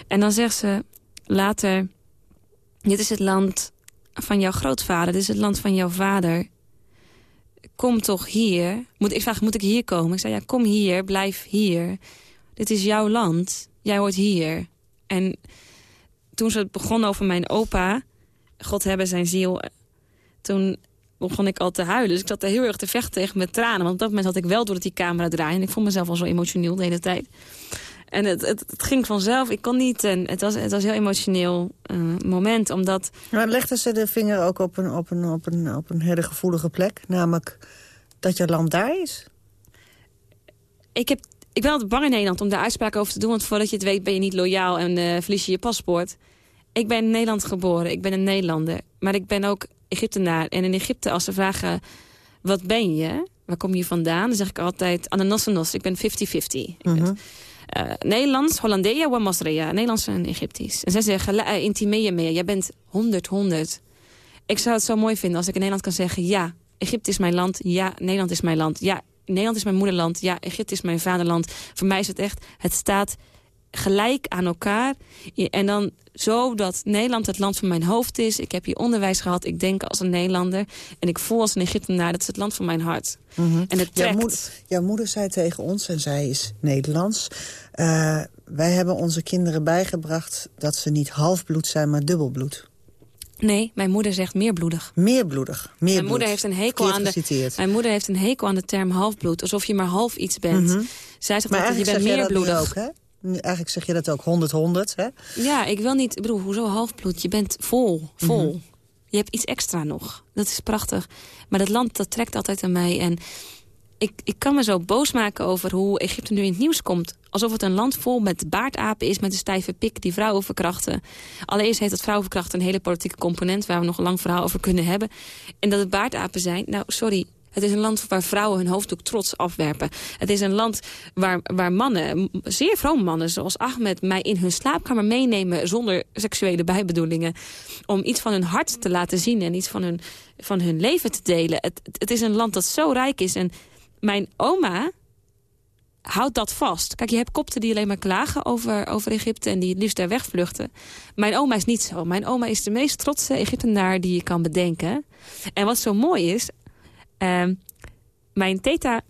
En dan zegt ze later... dit is het land van jouw grootvader, dit is het land van jouw vader. Kom toch hier. Moet, ik vraag, moet ik hier komen? Ik zei, ja, kom hier, blijf hier. Dit is jouw land, jij hoort hier. En toen ze begon over mijn opa... God hebben zijn ziel... Toen begon ik al te huilen. Dus ik zat er heel erg te vechten tegen mijn tranen. Want op dat moment had ik wel door die camera draaien. En ik vond mezelf al zo emotioneel de hele tijd. En het, het, het, ging vanzelf. Ik kon niet. En het was, het was een heel emotioneel uh, moment. Omdat... Maar legde ze de vinger ook op een, op, een, op, een, op een hele gevoelige plek? Namelijk dat je land daar is? Ik, heb, ik ben altijd bang in Nederland om daar uitspraken over te doen. Want voordat je het weet ben je niet loyaal en uh, verlies je je paspoort. Ik ben in Nederland geboren. Ik ben een Nederlander. Maar ik ben ook Egyptenaar. En in Egypte, als ze vragen, wat ben je? Waar kom je vandaan? Dan zeg ik altijd, ananasanos, ik ben 50-50. Mm -hmm. uh, Nederlands, Hollandeja, wa Masreya. Nederlands en Egyptisch. En zij zeggen, la intimeya mee, jij bent 100, 100. Ik zou het zo mooi vinden als ik in Nederland kan zeggen... ja, Egypte is mijn land, ja, Nederland is mijn land. Ja, Nederland is mijn moederland, ja, Egypte is mijn vaderland. Voor mij is het echt, het staat gelijk aan elkaar. En dan zo dat Nederland het land van mijn hoofd is. Ik heb hier onderwijs gehad. Ik denk als een Nederlander. En ik voel als een Egyptenaar. Dat is het land van mijn hart. Mm -hmm. En het trekt. Jouw moeder, jouw moeder, zei tegen ons, en zij is Nederlands... Uh, wij hebben onze kinderen bijgebracht dat ze niet halfbloed zijn, maar dubbelbloed. Nee, mijn moeder zegt meerbloedig. Meerbloedig. Meer mijn moeder heeft een hekel aan de. Mijn moeder heeft een hekel aan de term halfbloed, alsof je maar half iets bent. Mm -hmm. Zij zegt maar dat je bent meerbloedig. ook, hè? Eigenlijk zeg je dat ook 100-100, hè? Ja, ik wil niet... Ik bedoel, hoezo halfbloed? Je bent vol, vol. Mm -hmm. Je hebt iets extra nog. Dat is prachtig. Maar dat land, dat trekt altijd aan mij. En ik, ik kan me zo boos maken over hoe Egypte nu in het nieuws komt. Alsof het een land vol met baardapen is met een stijve pik die vrouwen verkrachten. Allereerst heeft het vrouwenverkrachten een hele politieke component... waar we nog een lang verhaal over kunnen hebben. En dat het baardapen zijn, nou sorry... Het is een land waar vrouwen hun hoofddoek trots afwerpen. Het is een land waar, waar mannen, zeer vrome mannen zoals Ahmed... mij in hun slaapkamer meenemen zonder seksuele bijbedoelingen. Om iets van hun hart te laten zien en iets van hun, van hun leven te delen. Het, het is een land dat zo rijk is. En mijn oma houdt dat vast. Kijk, je hebt kopten die alleen maar klagen over, over Egypte... en die het liefst daar wegvluchten. Mijn oma is niet zo. Mijn oma is de meest trotse Egyptenaar die je kan bedenken. En wat zo mooi is... Uh, mijn teta,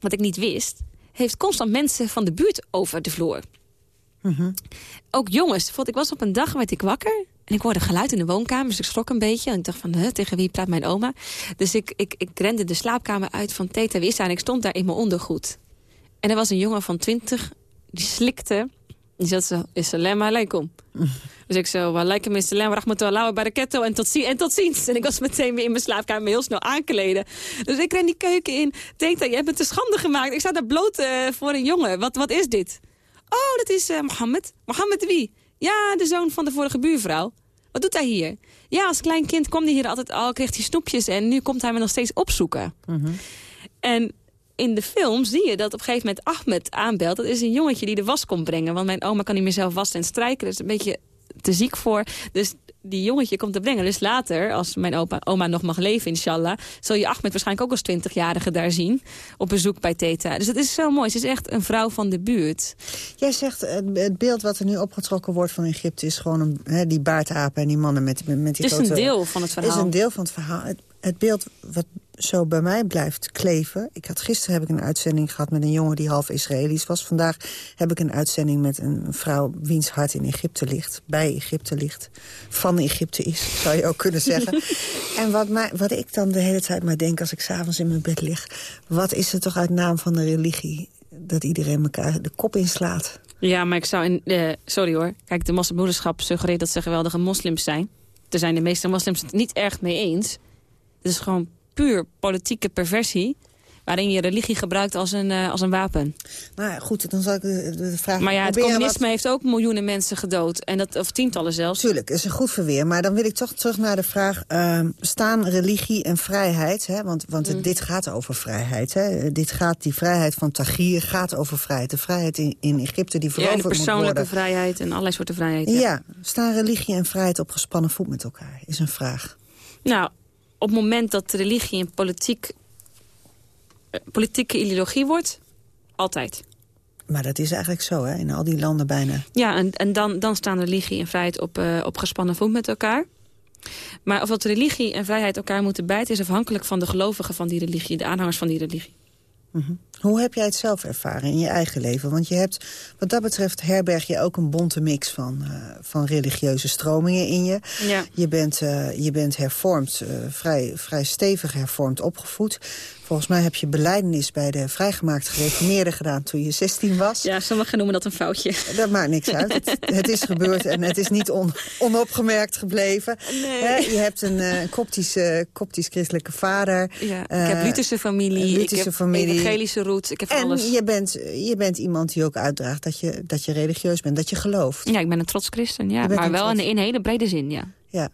wat ik niet wist... heeft constant mensen van de buurt over de vloer. -hmm. Ook jongens. Ik was op een dag, werd ik wakker... En ik hoorde geluid in de woonkamer, dus ik schrok een beetje. En ik dacht van, huh, tegen wie praat mijn oma? Dus ik, ik, ik rende de slaapkamer uit van Teta Wissa... en ik stond daar in mijn ondergoed. En er was een jongen van twintig, die slikte. Die zat zo, assalamu alaikum. Dus ik zo, walaikum assalam, rahmatullahi wa barakatuh. En tot, zie en tot ziens. En ik was meteen weer in mijn slaapkamer heel snel aankleden. Dus ik ren die keuken in. Denk dat je hebt me te schande gemaakt. Ik sta daar bloot uh, voor een jongen. Wat, wat is dit? Oh, dat is uh, Mohammed. Mohammed wie? Ja, de zoon van de vorige buurvrouw. Wat doet hij hier? Ja, als klein kind kwam hij hier altijd al, kreeg hij snoepjes... en nu komt hij me nog steeds opzoeken. Mm -hmm. En in de film zie je dat op een gegeven moment Ahmed aanbelt. Dat is een jongetje die de was komt brengen. Want mijn oma kan niet meer zelf wassen en strijken. Dat is een beetje te ziek voor. Dus die jongetje komt te brengen. Dus later, als mijn opa, oma nog mag leven, inshallah... zul je Ahmed waarschijnlijk ook als 20-jarige daar zien. Op bezoek bij Teta. Dus het is zo mooi. Ze is echt een vrouw van de buurt. Jij zegt, het beeld wat er nu opgetrokken wordt van Egypte... is gewoon een, die baardapen en die mannen met, met die Het is grote, een deel van het verhaal. is een deel van het verhaal. Het, het beeld wat zo bij mij blijft kleven... Ik had, gisteren heb ik een uitzending gehad met een jongen die half Israëlisch was. Vandaag heb ik een uitzending met een vrouw wiens hart in Egypte ligt. Bij Egypte ligt. Van Egypte is, zou je ook kunnen zeggen. en wat, mij, wat ik dan de hele tijd maar denk als ik s'avonds in mijn bed lig... wat is er toch uit naam van de religie dat iedereen elkaar de kop inslaat? Ja, maar ik zou... In, uh, sorry hoor. Kijk, de moslimbroederschap suggereert dat ze geweldige moslims zijn. Daar zijn de meeste moslims het niet erg mee eens. Het is gewoon puur politieke perversie waarin je religie gebruikt als een, uh, als een wapen. Nou goed, dan zal ik de, de vraag... Maar ja, het communisme wat... heeft ook miljoenen mensen gedood. En dat, of tientallen zelfs. Tuurlijk, is een goed verweer. Maar dan wil ik toch terug naar de vraag... Uh, staan religie en vrijheid... Hè? want, want mm. dit gaat over vrijheid. Hè? Dit gaat, die vrijheid van Tagir gaat over vrijheid. De vrijheid in, in Egypte die veroverd moet worden. Ja, persoonlijke vrijheid en allerlei soorten vrijheid. Ja. ja, staan religie en vrijheid op gespannen voet met elkaar? Is een vraag. Nou, op het moment dat religie en politiek politieke ideologie wordt, altijd. Maar dat is eigenlijk zo, hè? In al die landen bijna. Ja, en, en dan, dan staan religie en vrijheid op, uh, op gespannen voet met elkaar. Maar of dat religie en vrijheid elkaar moeten bijten... is afhankelijk van de gelovigen van die religie, de aanhangers van die religie. Mm -hmm. Hoe heb jij het zelf ervaren in je eigen leven? Want je hebt, wat dat betreft herberg je ook een bonte mix van, uh, van religieuze stromingen in je. Ja. Je, bent, uh, je bent hervormd, uh, vrij, vrij stevig hervormd opgevoed. Volgens mij heb je beleidenis bij de vrijgemaakt gereformeerden gedaan toen je 16 was. Ja, sommigen noemen dat een foutje. Dat maakt niks uit. het, het, is gebeurd en het is niet on, onopgemerkt gebleven. Nee. He, je hebt een uh, koptische, koptisch-christelijke vader. Ja, ik heb Lutherse familie, Lutherse ik heb familie. evangelische roots, ik heb en alles. je bent, je bent iemand die ook uitdraagt dat je, dat je religieus bent, dat je gelooft. Ja, ik ben een trots christen, ja. Maar wel in, in een hele brede zin, ja. Ja.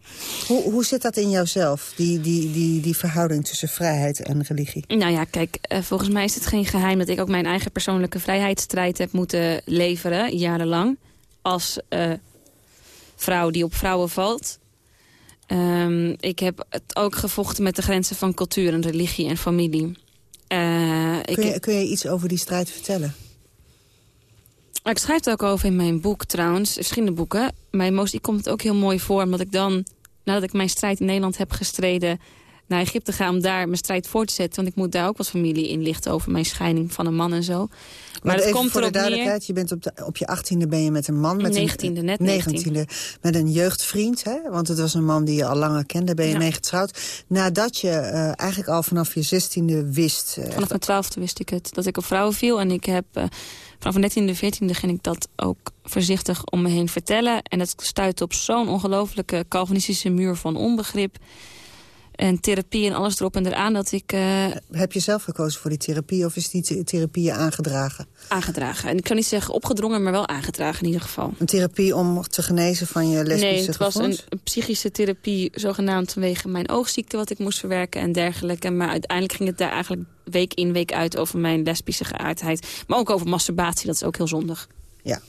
Hoe, hoe zit dat in jouzelf, die, die, die, die verhouding tussen vrijheid en religie? Nou ja, kijk, uh, volgens mij is het geen geheim... dat ik ook mijn eigen persoonlijke vrijheidsstrijd heb moeten leveren, jarenlang. Als uh, vrouw die op vrouwen valt. Um, ik heb het ook gevochten met de grenzen van cultuur en religie en familie. Uh, kun, je, ik... kun je iets over die strijd vertellen? Ik schrijf het ook over in mijn boek trouwens, verschillende boeken. Mijn Moos komt het ook heel mooi voor, omdat ik dan, nadat ik mijn strijd in Nederland heb gestreden, naar Egypte ga om daar mijn strijd voor te zetten. Want ik moet daar ook wat familie inlichten over mijn scheiding van een man en zo. Maar het komt voor de duidelijkheid, neer... je bent op, de, op je achttiende ben je met een man. Met 19e, een, net 19e. Met een jeugdvriend, hè? want het was een man die je al langer kende, ben je ja. mee getrouwd. Nadat je uh, eigenlijk al vanaf je zestiende wist... Uh, vanaf mijn twaalfde wist ik het, dat ik op vrouwen viel. En ik heb... Uh, Vanaf mijn 13e, 14e ging ik dat ook voorzichtig om me heen vertellen. En dat stuitte op zo'n ongelofelijke Calvinistische muur van onbegrip. En therapie en alles erop en eraan dat ik... Uh, Heb je zelf gekozen voor die therapie of is die therapie aangedragen? Aangedragen. En ik kan niet zeggen opgedrongen, maar wel aangedragen in ieder geval. Een therapie om te genezen van je lesbische Nee, het was een, een, psychische therapie zogenaamd vanwege mijn oogziekte... wat ik moest verwerken en dergelijke. Maar uiteindelijk ging het daar eigenlijk week in, week uit over mijn lesbische geaardheid. Maar ook over masturbatie, dat is ook heel zondig. Ja.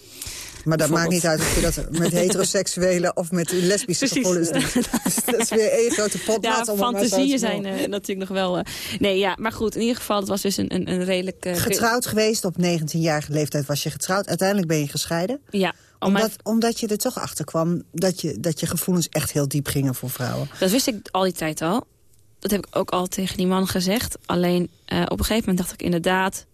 Maar dat maakt niet uit of je dat met heteroseksuele of met lesbische gevoelens doet. Dat is weer één grote pot Ja, fantasieën zijn uh, natuurlijk nog wel... Uh, nee, ja, maar goed, in ieder geval, het was dus een, een, een redelijk... Uh, getrouwd geweest, op 19-jarige leeftijd was je getrouwd. Uiteindelijk ben je gescheiden. Ja. Omdat, mijn... omdat je er toch achter kwam dat je, dat je gevoelens echt heel diep gingen voor vrouwen. Dat wist ik al die tijd al. Dat heb ik ook al tegen die man gezegd. Alleen op een gegeven moment dacht ik inderdaad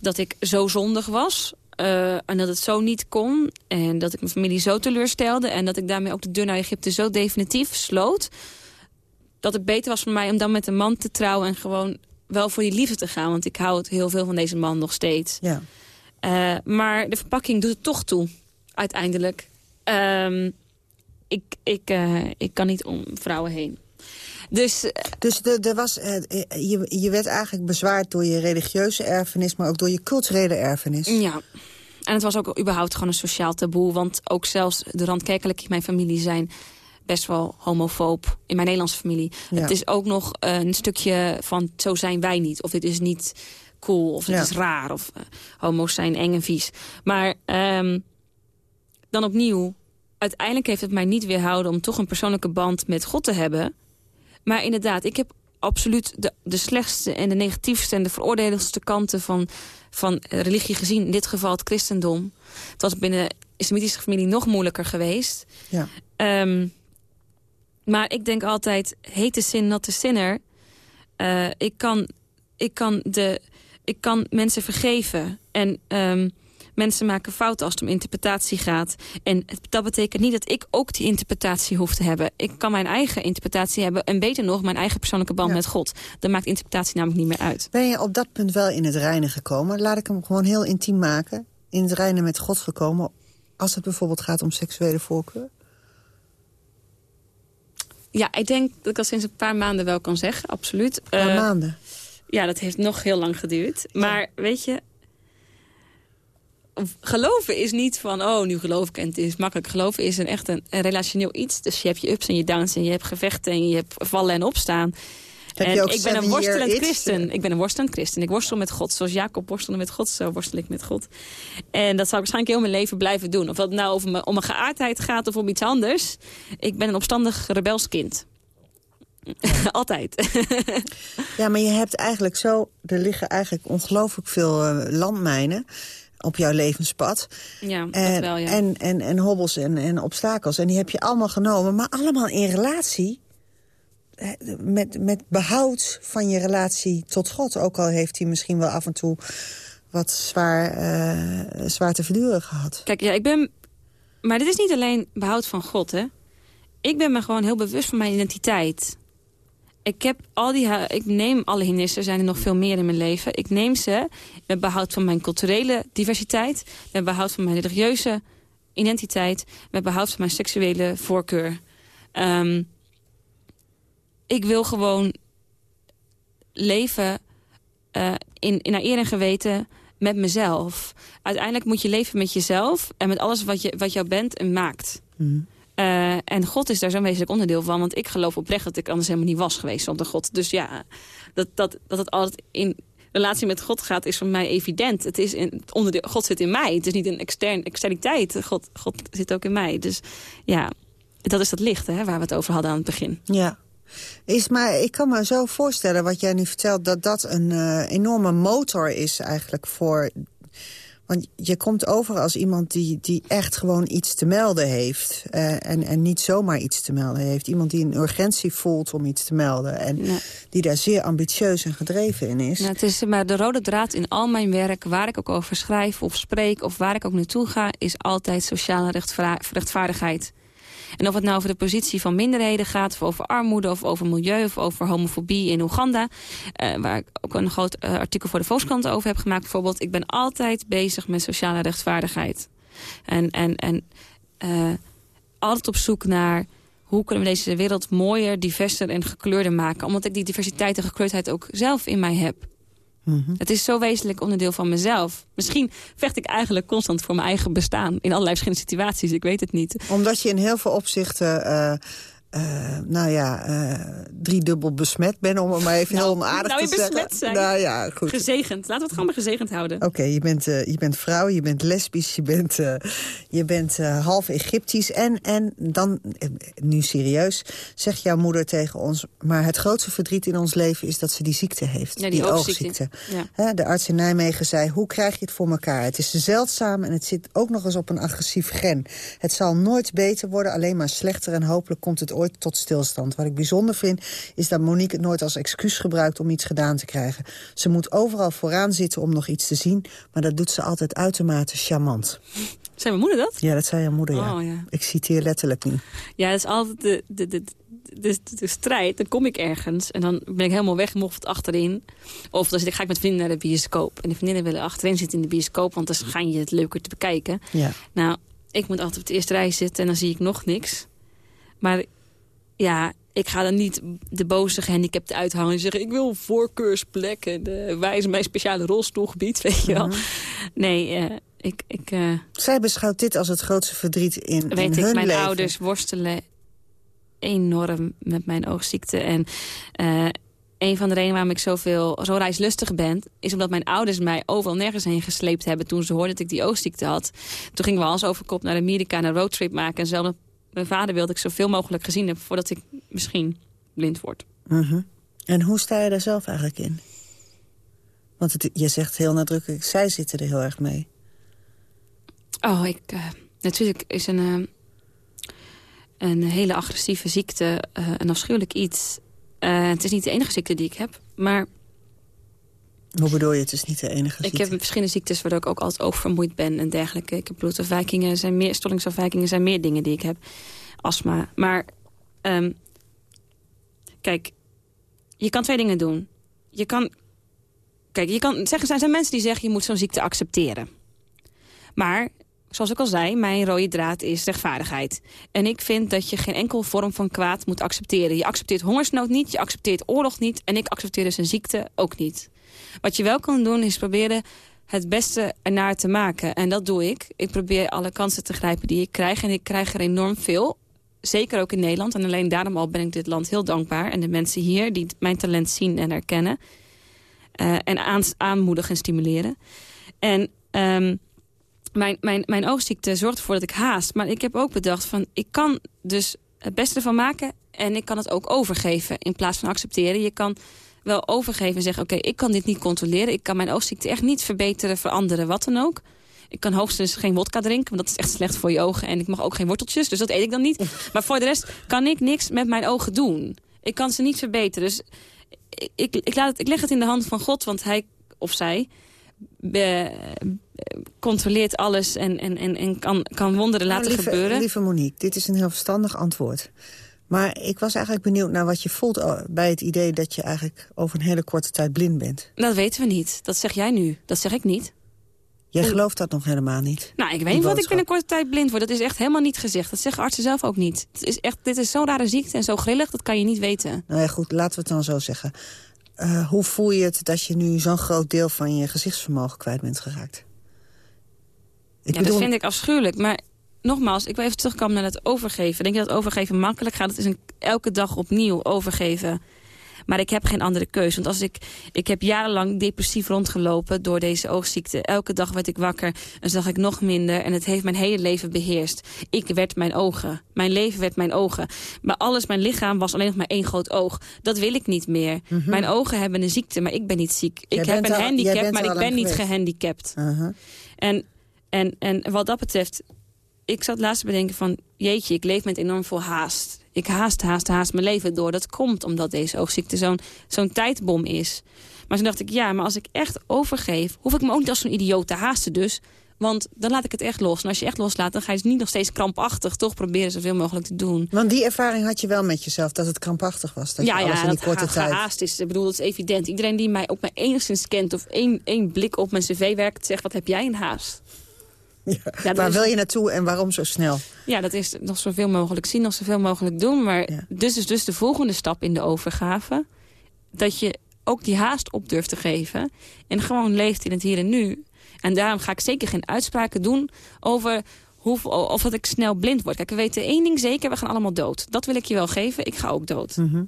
dat ik zo zondig was... Uh, en dat het zo niet kon. En dat ik mijn familie zo teleurstelde. En dat ik daarmee ook de deur naar Egypte zo definitief sloot. Dat het beter was voor mij om dan met een man te trouwen. En gewoon wel voor die liefde te gaan. Want ik hou het heel veel van deze man nog steeds. Ja. Uh, maar de verpakking doet het toch toe. Uiteindelijk. Um, ik, ik, uh, ik kan niet om vrouwen heen. Dus, dus de, de was, uh, je, je werd eigenlijk bezwaard door je religieuze erfenis... maar ook door je culturele erfenis. Ja. En het was ook überhaupt gewoon een sociaal taboe. Want ook zelfs de randkerkelijke in mijn familie zijn best wel homofoob. In mijn Nederlandse familie. Ja. Het is ook nog een stukje van zo zijn wij niet. Of dit is niet cool. Of het ja. is raar. Of uh, homo's zijn eng en vies. Maar um, dan opnieuw. Uiteindelijk heeft het mij niet weerhouden om toch een persoonlijke band met God te hebben... Maar inderdaad, ik heb absoluut de, de slechtste en de negatiefste... en de veroordeligste kanten van, van religie gezien. In dit geval het christendom. Het was binnen de islamitische familie nog moeilijker geweest. Ja. Um, maar ik denk altijd, sin, not the sinner. Eh, ik, kan, ik, kan de, ik kan mensen vergeven. En ehm, mensen maken fouten als het om interpretatie gaat. En dat betekent niet dat ik ook die interpretatie hoef te hebben. Ik kan mijn eigen interpretatie hebben. En beter nog, mijn eigen persoonlijke band met God. Dan maakt interpretatie namelijk niet meer uit. Ben je op dat punt wel in het reinen gekomen? Laat ik hem gewoon heel intiem maken. In het reinen met God gekomen. Als het bijvoorbeeld gaat om seksuele voorkeur? Ja, ik denk dat ik dat sinds een paar maanden wel kan zeggen, absoluut. Een paar Eh, maanden? Ja, dat heeft nog heel lang geduurd. Maar weet je, geloven is niet van, oh, nu geloof ik en het is makkelijk. Geloven is een echt een, een relationeel iets. Dus je hebt je ups en je downs en je hebt gevechten en je hebt vallen en opstaan. En ik ben een worstelend christen. Ik ben een worstelend christen. Ik worstel met God. Zoals Jacob worstelde met God, zo worstel ik met God. En dat zou ik waarschijnlijk heel mijn leven blijven doen. Of dat het nou over mijn, om mijn geaardheid gaat of om iets anders. Ik ben een opstandig rebels kind. Altijd. Ja, maar je hebt eigenlijk zo... Er liggen eigenlijk ongelooflijk veel eh, landmijnen op jouw levenspad. Ja, dat en, wel, ja. En, en, en hobbels en, en obstakels. En die heb je allemaal genomen. Maar allemaal in relatie... Met, met behoud van je relatie tot God. Ook al heeft hij misschien wel af en toe wat zwaar, eh, zwaar te verduren gehad. Kijk, ja, ik ben... Maar dit is niet alleen behoud van God, hè. Ik ben me gewoon heel bewust van mijn identiteit. Ik, heb al die, ik neem alle hindernissen, er zijn er nog veel meer in mijn leven. Ik neem ze met behoud van mijn culturele diversiteit... met behoud van mijn religieuze identiteit... met behoud van mijn seksuele voorkeur. Ehm, ik wil gewoon leven eh, in, in naar eer en geweten met mezelf. Uiteindelijk moet je leven met jezelf en met alles wat, je, wat jou bent en maakt. Eh, en God is daar zo'n wezenlijk onderdeel van. Want ik geloof oprecht dat ik anders helemaal niet was geweest zonder God. Dus ja, dat, dat, dat het altijd in relatie met God gaat, is voor mij evident. Het is in, het onderdeel, God zit in mij. Het is niet een extern, externiteit. God, God zit ook in mij. Dus ja, dat is dat licht hè, waar we het over hadden aan het begin. Ja. Is, maar ik kan me zo voorstellen wat jij nu vertelt... dat dat een eh, enorme motor is eigenlijk voor... Want je komt over als iemand die, die echt gewoon iets te melden heeft. eh, en, en niet zomaar iets te melden heeft. Iemand die een urgentie voelt om iets te melden. En die daar zeer ambitieus en gedreven in is. Ja, het is maar de rode draad in al mijn werk, waar ik ook over schrijf of spreek... of waar ik ook naartoe ga, is altijd sociale rechtva- rechtvaardigheid. En of het nou over de positie van minderheden gaat... of over armoede, of over milieu, of over homofobie in Oeganda... eh, waar ik ook een groot eh, artikel voor de Volkskrant over heb gemaakt bijvoorbeeld. Ik ben altijd bezig met sociale rechtvaardigheid. En, en, en eh, altijd op zoek naar... hoe kunnen we deze wereld mooier, diverser en gekleurder maken. Omdat ik die diversiteit en gekleurdheid ook zelf in mij heb. Het is zo wezenlijk onderdeel van mezelf. Misschien vecht ik eigenlijk constant voor mijn eigen bestaan. In allerlei verschillende situaties, ik weet het niet. Omdat je in heel veel opzichten... eh, eh, nou ja, eh, driedubbel besmet bent, om het maar even heel onaardig nou, te je zeggen. besmet zijn. Nou ja, goed. Gezegend. Laten we het gewoon maar gezegend houden. Oké, je, bent, eh, je bent vrouw, je bent lesbisch, je bent, je bent half Egyptisch. En, en dan, nu serieus, zegt jouw moeder tegen ons... maar het grootste verdriet in ons leven is dat ze die ziekte heeft. Ja, die oogziekte. Ja. Hè, de arts in Nijmegen zei, hoe krijg je het voor elkaar? Het is zeldzaam en het zit ook nog eens op een agressief gen. Het zal nooit beter worden, alleen maar slechter... en hopelijk komt het ooit tot stilstand. Wat ik bijzonder vind, is dat Monique het nooit als excuus gebruikt... om iets gedaan te krijgen. Ze moet overal vooraan zitten om nog iets te zien... maar dat doet ze altijd uitermate charmant. Zei mijn moeder dat? Ja, dat zei jouw moeder, ja. Oh, ja. Ik citeer letterlijk nu. Ja, dat is altijd de, de, de, de, strijd. Dan kom ik ergens en dan ben ik helemaal weggemoffeld achterin. Of dan zit ik, ga ik met vrienden naar de bioscoop. En de vriendinnen willen achterin zitten in de bioscoop... want dan schijn je het leuker te bekijken. Ja. Nou, ik moet altijd op de eerste rij zitten en dan zie ik nog niks. Maar ja, ik ga dan niet de boze gehandicapten uithangen... en zeggen, ik wil voorkeursplek... en uh, wijze mijn speciale rolstoelgebied, weet je wel. Mhm. Nee, uh, ik... ik uh, Zij beschouwt dit als het grootste verdriet in, weet in ik, hun mijn leven. ouders worstelen enorm met mijn oogziekte. En uh, een van de redenen waarom ik zoveel, zo reislustig ben... is omdat mijn ouders mij overal nergens heen gesleept hebben... toen ze hoorden dat ik die oogziekte had. Toen gingen we als over kop naar Amerika en een roadtrip maken. En zelf mijn vader wilde ik zoveel mogelijk gezien hebben... voordat ik misschien blind word. -hmm. En hoe sta je daar zelf eigenlijk in? Want het, je zegt heel nadrukkelijk, zij zitten er heel erg mee. Oh, ik... Uh, natuurlijk is een, uh, een hele agressieve ziekte uh, een afschuwelijk iets. Eh, het is niet de enige ziekte die ik heb. Maar Hoe bedoel je, het is niet de enige ik heb verschillende ziektes waardoor ik ook altijd oververmoeid ben en dergelijke. Ik heb bloedafwijkingen, zijn meer stollingsafwijkingen, zijn meer dingen die ik heb. Astma. Maar ehm, kijk, je kan twee dingen doen. Je kan, kijk, je kan zeggen, er zijn mensen die zeggen je moet zo'n ziekte accepteren. Maar zoals ik al zei, mijn rode draad is rechtvaardigheid. En ik vind dat je geen enkel vorm van kwaad moet accepteren. Je accepteert hongersnood niet, je accepteert oorlog niet... en ik accepteer dus een ziekte ook niet. Wat je wel kan doen is proberen het beste ernaar te maken. En dat doe ik. Ik probeer alle kansen te grijpen die ik krijg. En ik krijg er enorm veel. Zeker ook in Nederland. En alleen daarom al ben ik dit land heel dankbaar. En de mensen hier die mijn talent zien en herkennen. Uh, en aan, aanmoedigen en stimuleren. En... Um, mijn, mijn, mijn oogziekte zorgt ervoor dat ik haast. Maar ik heb ook bedacht van ik kan dus het beste ervan maken... en ik kan het ook overgeven in plaats van accepteren. Je kan wel overgeven en zeggen... oké, ik kan dit niet controleren. Ik kan mijn oogziekte echt niet verbeteren, veranderen, wat dan ook. Ik kan hoogstens geen wodka drinken, want dat is echt slecht voor je ogen. En ik mag ook geen worteltjes, dus dat eet ik dan niet. Maar voor de rest kan ik niks met mijn ogen doen. Ik kan ze niet verbeteren. Dus ik, ik, ik, laat het, ik leg het in de hand van God, want hij of zij controleert alles en, en, en, en kan, kan wonderen laten nou, lieve, gebeuren. Lieve Monique, dit is een heel verstandig antwoord. Maar ik was eigenlijk benieuwd naar wat je voelt oh, bij het idee... dat je eigenlijk over een hele korte tijd blind bent. Dat weten we niet. Dat zeg jij nu. Dat zeg ik niet. Jij gelooft dat nog helemaal niet? Nou, ik weet niet wat ik binnen een korte tijd blind word. Dat is echt helemaal niet gezegd. Dat zeggen artsen zelf ook niet. Het is echt, dit is zo'n rare ziekte en zo grillig, dat kan je niet weten. Nou ja, goed, laten we het dan zo zeggen. Uh, hoe voel je het dat je nu zo'n groot deel van je gezichtsvermogen kwijt bent geraakt? Ik ja, bedoel... dat vind ik afschuwelijk. Maar nogmaals, ik wil even terugkomen naar het overgeven. Denk je dat overgeven makkelijk gaat? Het is een, elke dag opnieuw overgeven. Maar ik heb geen andere keuze. Want als ik, ik heb jarenlang depressief rondgelopen door deze oogziekte. Elke dag werd ik wakker en zag ik nog minder. En het heeft mijn hele leven beheerst. Ik werd mijn ogen. Mijn leven werd mijn ogen. Maar alles, mijn lichaam was alleen nog maar één groot oog. Dat wil ik niet meer. Mm -hmm. Mijn ogen hebben een ziekte, maar ik ben niet ziek. Jij ik heb een al, handicap, maar ik ben niet gehandicapt. Uh -huh. en, en, en wat dat betreft... Ik zat laatst te bedenken van... Jeetje, ik leef met enorm veel haast ik haast, haast, haast mijn leven door. Dat komt omdat deze oogziekte zo'n zo'n tijdbom is. Maar toen dacht ik, ja, maar als ik echt overgeef... hoef ik me ook niet als zo'n idioot te haasten dus. Want dan laat ik het echt los. En als je echt loslaat, dan ga je dus niet nog steeds krampachtig... toch proberen zoveel mogelijk te doen. Want die ervaring had je wel met jezelf, dat het krampachtig was. Dat ja, je alles ja, in die dat korte tijd... gehaast is. Ik bedoel, dat is evident. Iedereen die mij ook maar enigszins kent... of één, één blik op mijn cv werkt, zegt... wat heb jij een haast? Ja, waar is- wil je naartoe en waarom zo snel? Ja, dat is nog zoveel mogelijk zien, nog zoveel mogelijk doen. Maar Ja. dus is dus de volgende stap in de overgave... dat je ook die haast op durft te geven... en gewoon leeft in het hier en nu. En daarom ga ik zeker geen uitspraken doen over... Hoe, of dat ik snel blind word. Kijk, we weten één ding zeker, we gaan allemaal dood. Dat wil ik je wel geven, ik ga ook dood. Mhm.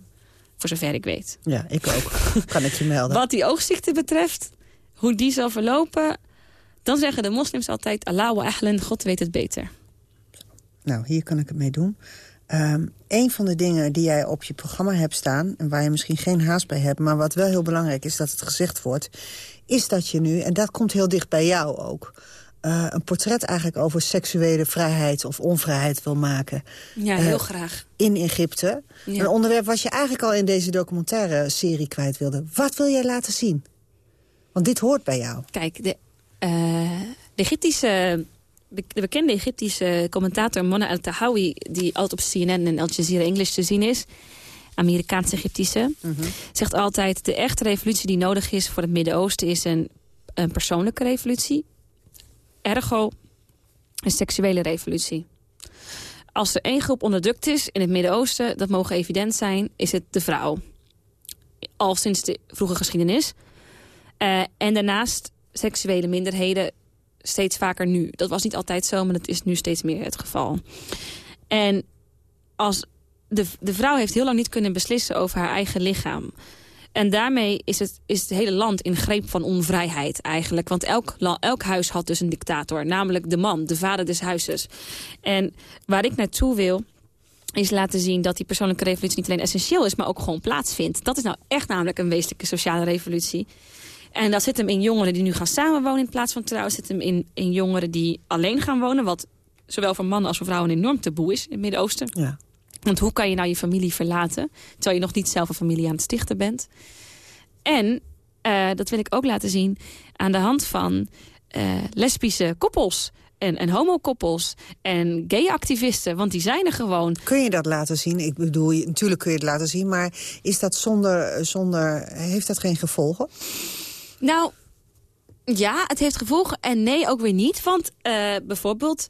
Voor zover ik weet. Ja, ik ook. kan ik je melden. Wat die oogziekte betreft, hoe die zal verlopen... dan zeggen de moslims altijd... Allah wa God weet het beter. Nou, hier kan ik het mee doen. Ehm een van de dingen die jij op je programma hebt staan... en waar je misschien geen haast bij hebt... maar wat wel heel belangrijk is dat het gezegd wordt... is dat je nu, en dat komt heel dicht bij jou ook... eh, een portret eigenlijk over seksuele vrijheid of onvrijheid wil maken. Ja, Eh, heel graag. In Egypte. Ja. Een onderwerp wat je eigenlijk al in deze documentaire serie kwijt wilde. Wat wil jij laten zien? Want dit hoort bij jou. Kijk, de, eh, de Egyptische... De de bekende Egyptische commentator Mona El-Tahawi... die altijd op CNN en Al Jazeera English te zien is... Amerikaans-Egyptische... zegt altijd... de echte revolutie die nodig is voor het Midden-Oosten... is een, een persoonlijke revolutie. Ergo, een seksuele revolutie. Als er één groep onderdrukt is in het Midden-Oosten... dat mogen evident zijn, is het de vrouw. Al sinds de vroege geschiedenis... Eh, en daarnaast seksuele minderheden steeds vaker nu. Dat was niet altijd zo, maar dat is nu steeds meer het geval. En als de, de vrouw heeft heel lang niet kunnen beslissen over haar eigen lichaam. En daarmee is het, is het hele land in greep van onvrijheid eigenlijk. Want elk, elk huis had dus een dictator. Namelijk de man, de vader des huizes. En waar ik naartoe wil is laten zien dat die persoonlijke revolutie niet alleen essentieel is... maar ook gewoon plaatsvindt. Dat is nou echt namelijk een wezenlijke sociale revolutie. En dat zit hem in jongeren die nu gaan samenwonen in plaats van trouwen. zit hem in, in jongeren die alleen gaan wonen. Wat zowel voor mannen als voor vrouwen een enorm taboe is in het Midden-Oosten. Ja. Want hoe kan je nou je familie verlaten... terwijl je nog niet zelf een familie aan het stichten bent? En, uh, dat wil ik ook laten zien... aan de hand van uh, lesbische koppels en, en homokoppels en gay-activisten. Want die zijn er gewoon. Kun je dat laten zien? Ik bedoel, natuurlijk kun je het laten zien. Maar is dat zonder, zonder heeft dat geen gevolgen? Nou, ja, het heeft gevolgen en nee, ook weer niet. Want uh, bijvoorbeeld,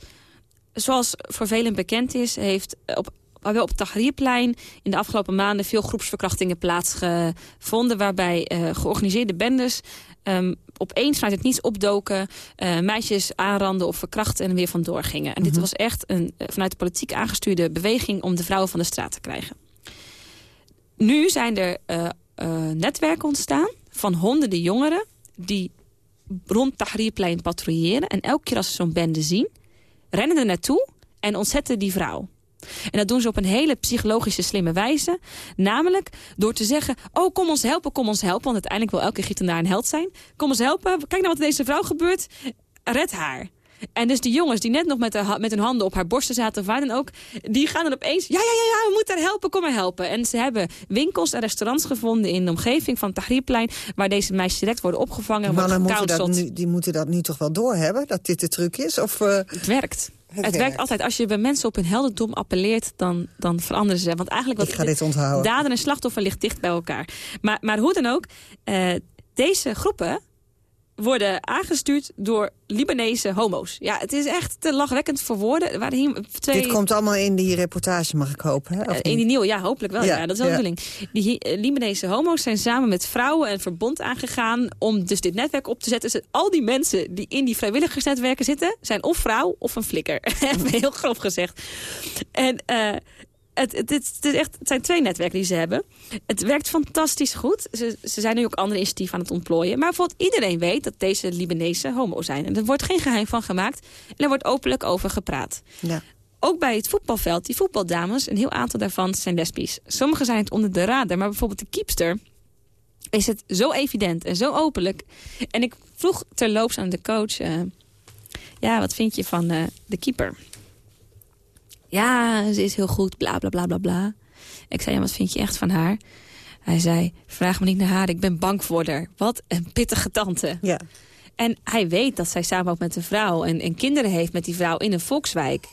zoals voor velen bekend is... heeft op waarbij op het Tahrirplein in de afgelopen maanden veel groepsverkrachtingen plaatsgevonden. Waarbij uh, georganiseerde bendes um, opeens vanuit het niets opdoken, uh, meisjes aanranden of verkrachten en weer vandoor gingen. En dit mhm. was echt een vanuit de politiek aangestuurde beweging om de vrouwen van de straat te krijgen. Nu zijn er netwerken ontstaan van honderden jongeren die rond Tahrirplein patrouilleren. En elke keer als ze zo'n bende zien, rennen er naartoe en ontzetten die vrouw. En dat doen ze op een hele psychologische slimme wijze. Namelijk door te zeggen, oh kom ons helpen, kom ons helpen. Want uiteindelijk wil elke Egyptenaar een held zijn. Kom ons helpen, kijk nou wat deze vrouw gebeurt. Red haar. En dus die jongens die net nog met, de, met hun handen op haar borsten zaten... of waar dan ook, die gaan dan opeens... ja, ja, ja, ja, we moeten haar helpen, kom maar helpen. En ze hebben winkels en restaurants gevonden in de omgeving van Tahrirplein... waar deze meisjes direct worden opgevangen. Maar moeten dat nu, die moeten dat nu toch wel doorhebben, dat dit de truc is? Of, uh... Het werkt. Het, werkt. altijd. Als je bij mensen op hun heldendom appelleert, dan, dan veranderen ze. Want eigenlijk wat, Ik ga dit onthouden. Daden en slachtoffer ligt dicht bij elkaar. Maar, maar hoe dan ook, uh, deze groepen worden aangestuurd door Libanese homo's. Ja, het is echt te lachwekkend voor woorden. Hier twee... Dit komt allemaal in die reportage, mag ik hopen. Hè? Uh, in die nieuwe, ja, hopelijk wel. Ja, dat is wel de bedoeling. Die uh, Libanese homo's zijn samen met vrouwen een verbond aangegaan... om dus dit netwerk op te zetten. Dus al die mensen die in die vrijwilligersnetwerken zitten... zijn of vrouw of een flikker. Heel grof gezegd. En... Uh, het, het, het, het, echt, het zijn twee netwerken die ze hebben. Het werkt fantastisch goed. Ze, ze zijn nu ook andere initiatieven aan het ontplooien. Maar bijvoorbeeld iedereen weet dat deze Libanese homo zijn. En er wordt geen geheim van gemaakt. En er wordt openlijk over gepraat. Ja. Ook bij het voetbalveld, die voetbaldames, een heel aantal daarvan zijn lesbisch. Sommigen zijn het onder de radar, maar bijvoorbeeld de kiepster is het zo evident en zo openlijk. En ik vroeg terloops aan de coach... Uh, ja, wat vind je van uh, de keeper? Ja, ze is heel goed, bla bla bla bla bla. Ik zei, ja, wat vind je echt van haar? Hij zei, vraag me niet naar haar, ik ben bang voor haar. Wat een pittige tante. Ja. En hij weet dat zij samen ook met een vrouw en, en kinderen heeft met die vrouw in een volkswijk.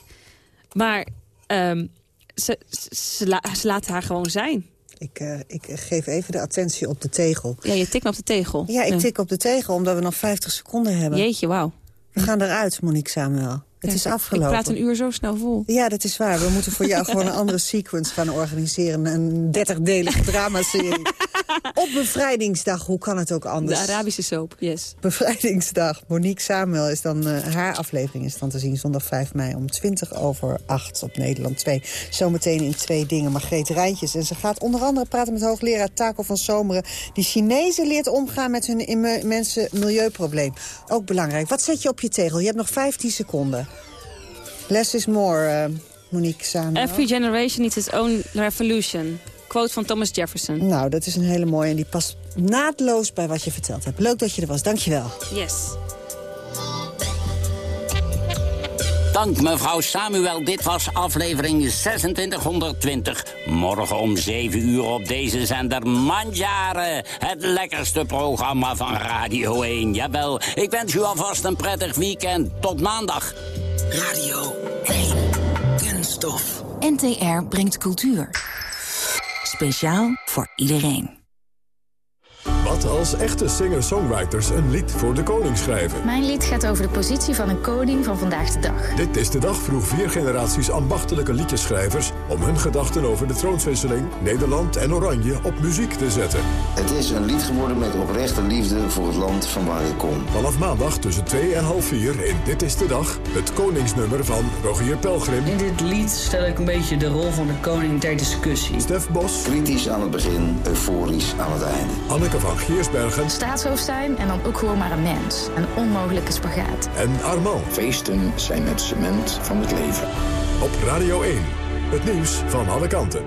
Maar um, ze, ze, la, ze laten haar gewoon zijn. Ik, uh, ik geef even de attentie op de tegel. Ja, je tikt op de tegel. Ja, ik tik op de tegel omdat we nog 50 seconden hebben. Jeetje, wauw. We gaan eruit, Monique Samuel. Het is afgelopen. Ik praat een uur zo snel vol. Ja, dat is waar. We moeten voor jou gewoon een andere sequence gaan organiseren. Een 30-delige dramaserie. Op bevrijdingsdag, hoe kan het ook anders? De Arabische soap, yes. Bevrijdingsdag. Monique Samuel is dan, uh, haar aflevering is dan te zien zondag 5 mei om 20 over 8 op Nederland 2. Zometeen in twee dingen Margreet Rijntjes. En ze gaat onder andere praten met hoogleraar Taco van Zomeren. Die Chinezen leert omgaan met hun immense milieuprobleem. Ook belangrijk. Wat zet je op je tegel? Je hebt nog 15 seconden. Less is more, uh, Monique Samuel. Every generation needs its own revolution. Quote van Thomas Jefferson. Nou, dat is een hele mooie en die past naadloos bij wat je verteld hebt. Leuk dat je er was, dankjewel. Yes. Dank mevrouw Samuel, dit was aflevering 2620. Morgen om 7 uur op deze zender Mandjaren. Het lekkerste programma van Radio 1. Jawel, ik wens u alvast een prettig weekend. Tot maandag. Radio 1. Kunststof. NTR brengt cultuur. Speciaal voor iedereen. Als echte singer-songwriters een lied voor de koning schrijven? Mijn lied gaat over de positie van een koning van vandaag de dag. Dit is de dag vroeg vier generaties ambachtelijke liedjeschrijvers... om hun gedachten over de troonswisseling, Nederland en Oranje op muziek te zetten. Het is een lied geworden met oprechte liefde voor het land van waar ik kom. Vanaf maandag tussen 2 en half 4 in Dit is de Dag... het koningsnummer van Rogier Pelgrim. In dit lied stel ik een beetje de rol van de koning ter discussie. Stef Bos. Kritisch aan het begin, euforisch aan het einde. Anneke van Giersbergen. Staatshoofd zijn en dan ook gewoon maar een mens. Een onmogelijke spagaat. En Armand. Feesten zijn het cement van het leven. Op Radio 1. Het nieuws van alle kanten.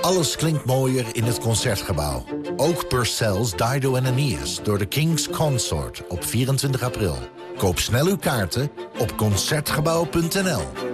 Alles klinkt mooier in het Concertgebouw. Ook Purcell's Dido en Aeneas door de King's Consort op 24 april. Koop snel uw kaarten op Concertgebouw.nl.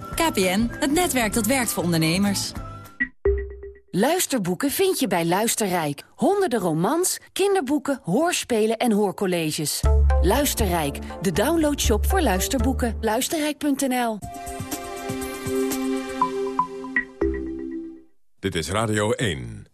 KPN, het netwerk dat werkt voor ondernemers. Luisterboeken vind je bij Luisterrijk. Honderden romans, kinderboeken, hoorspelen en hoorcolleges. Luisterrijk, de downloadshop voor luisterboeken. Luisterrijk.nl Dit is Radio 1.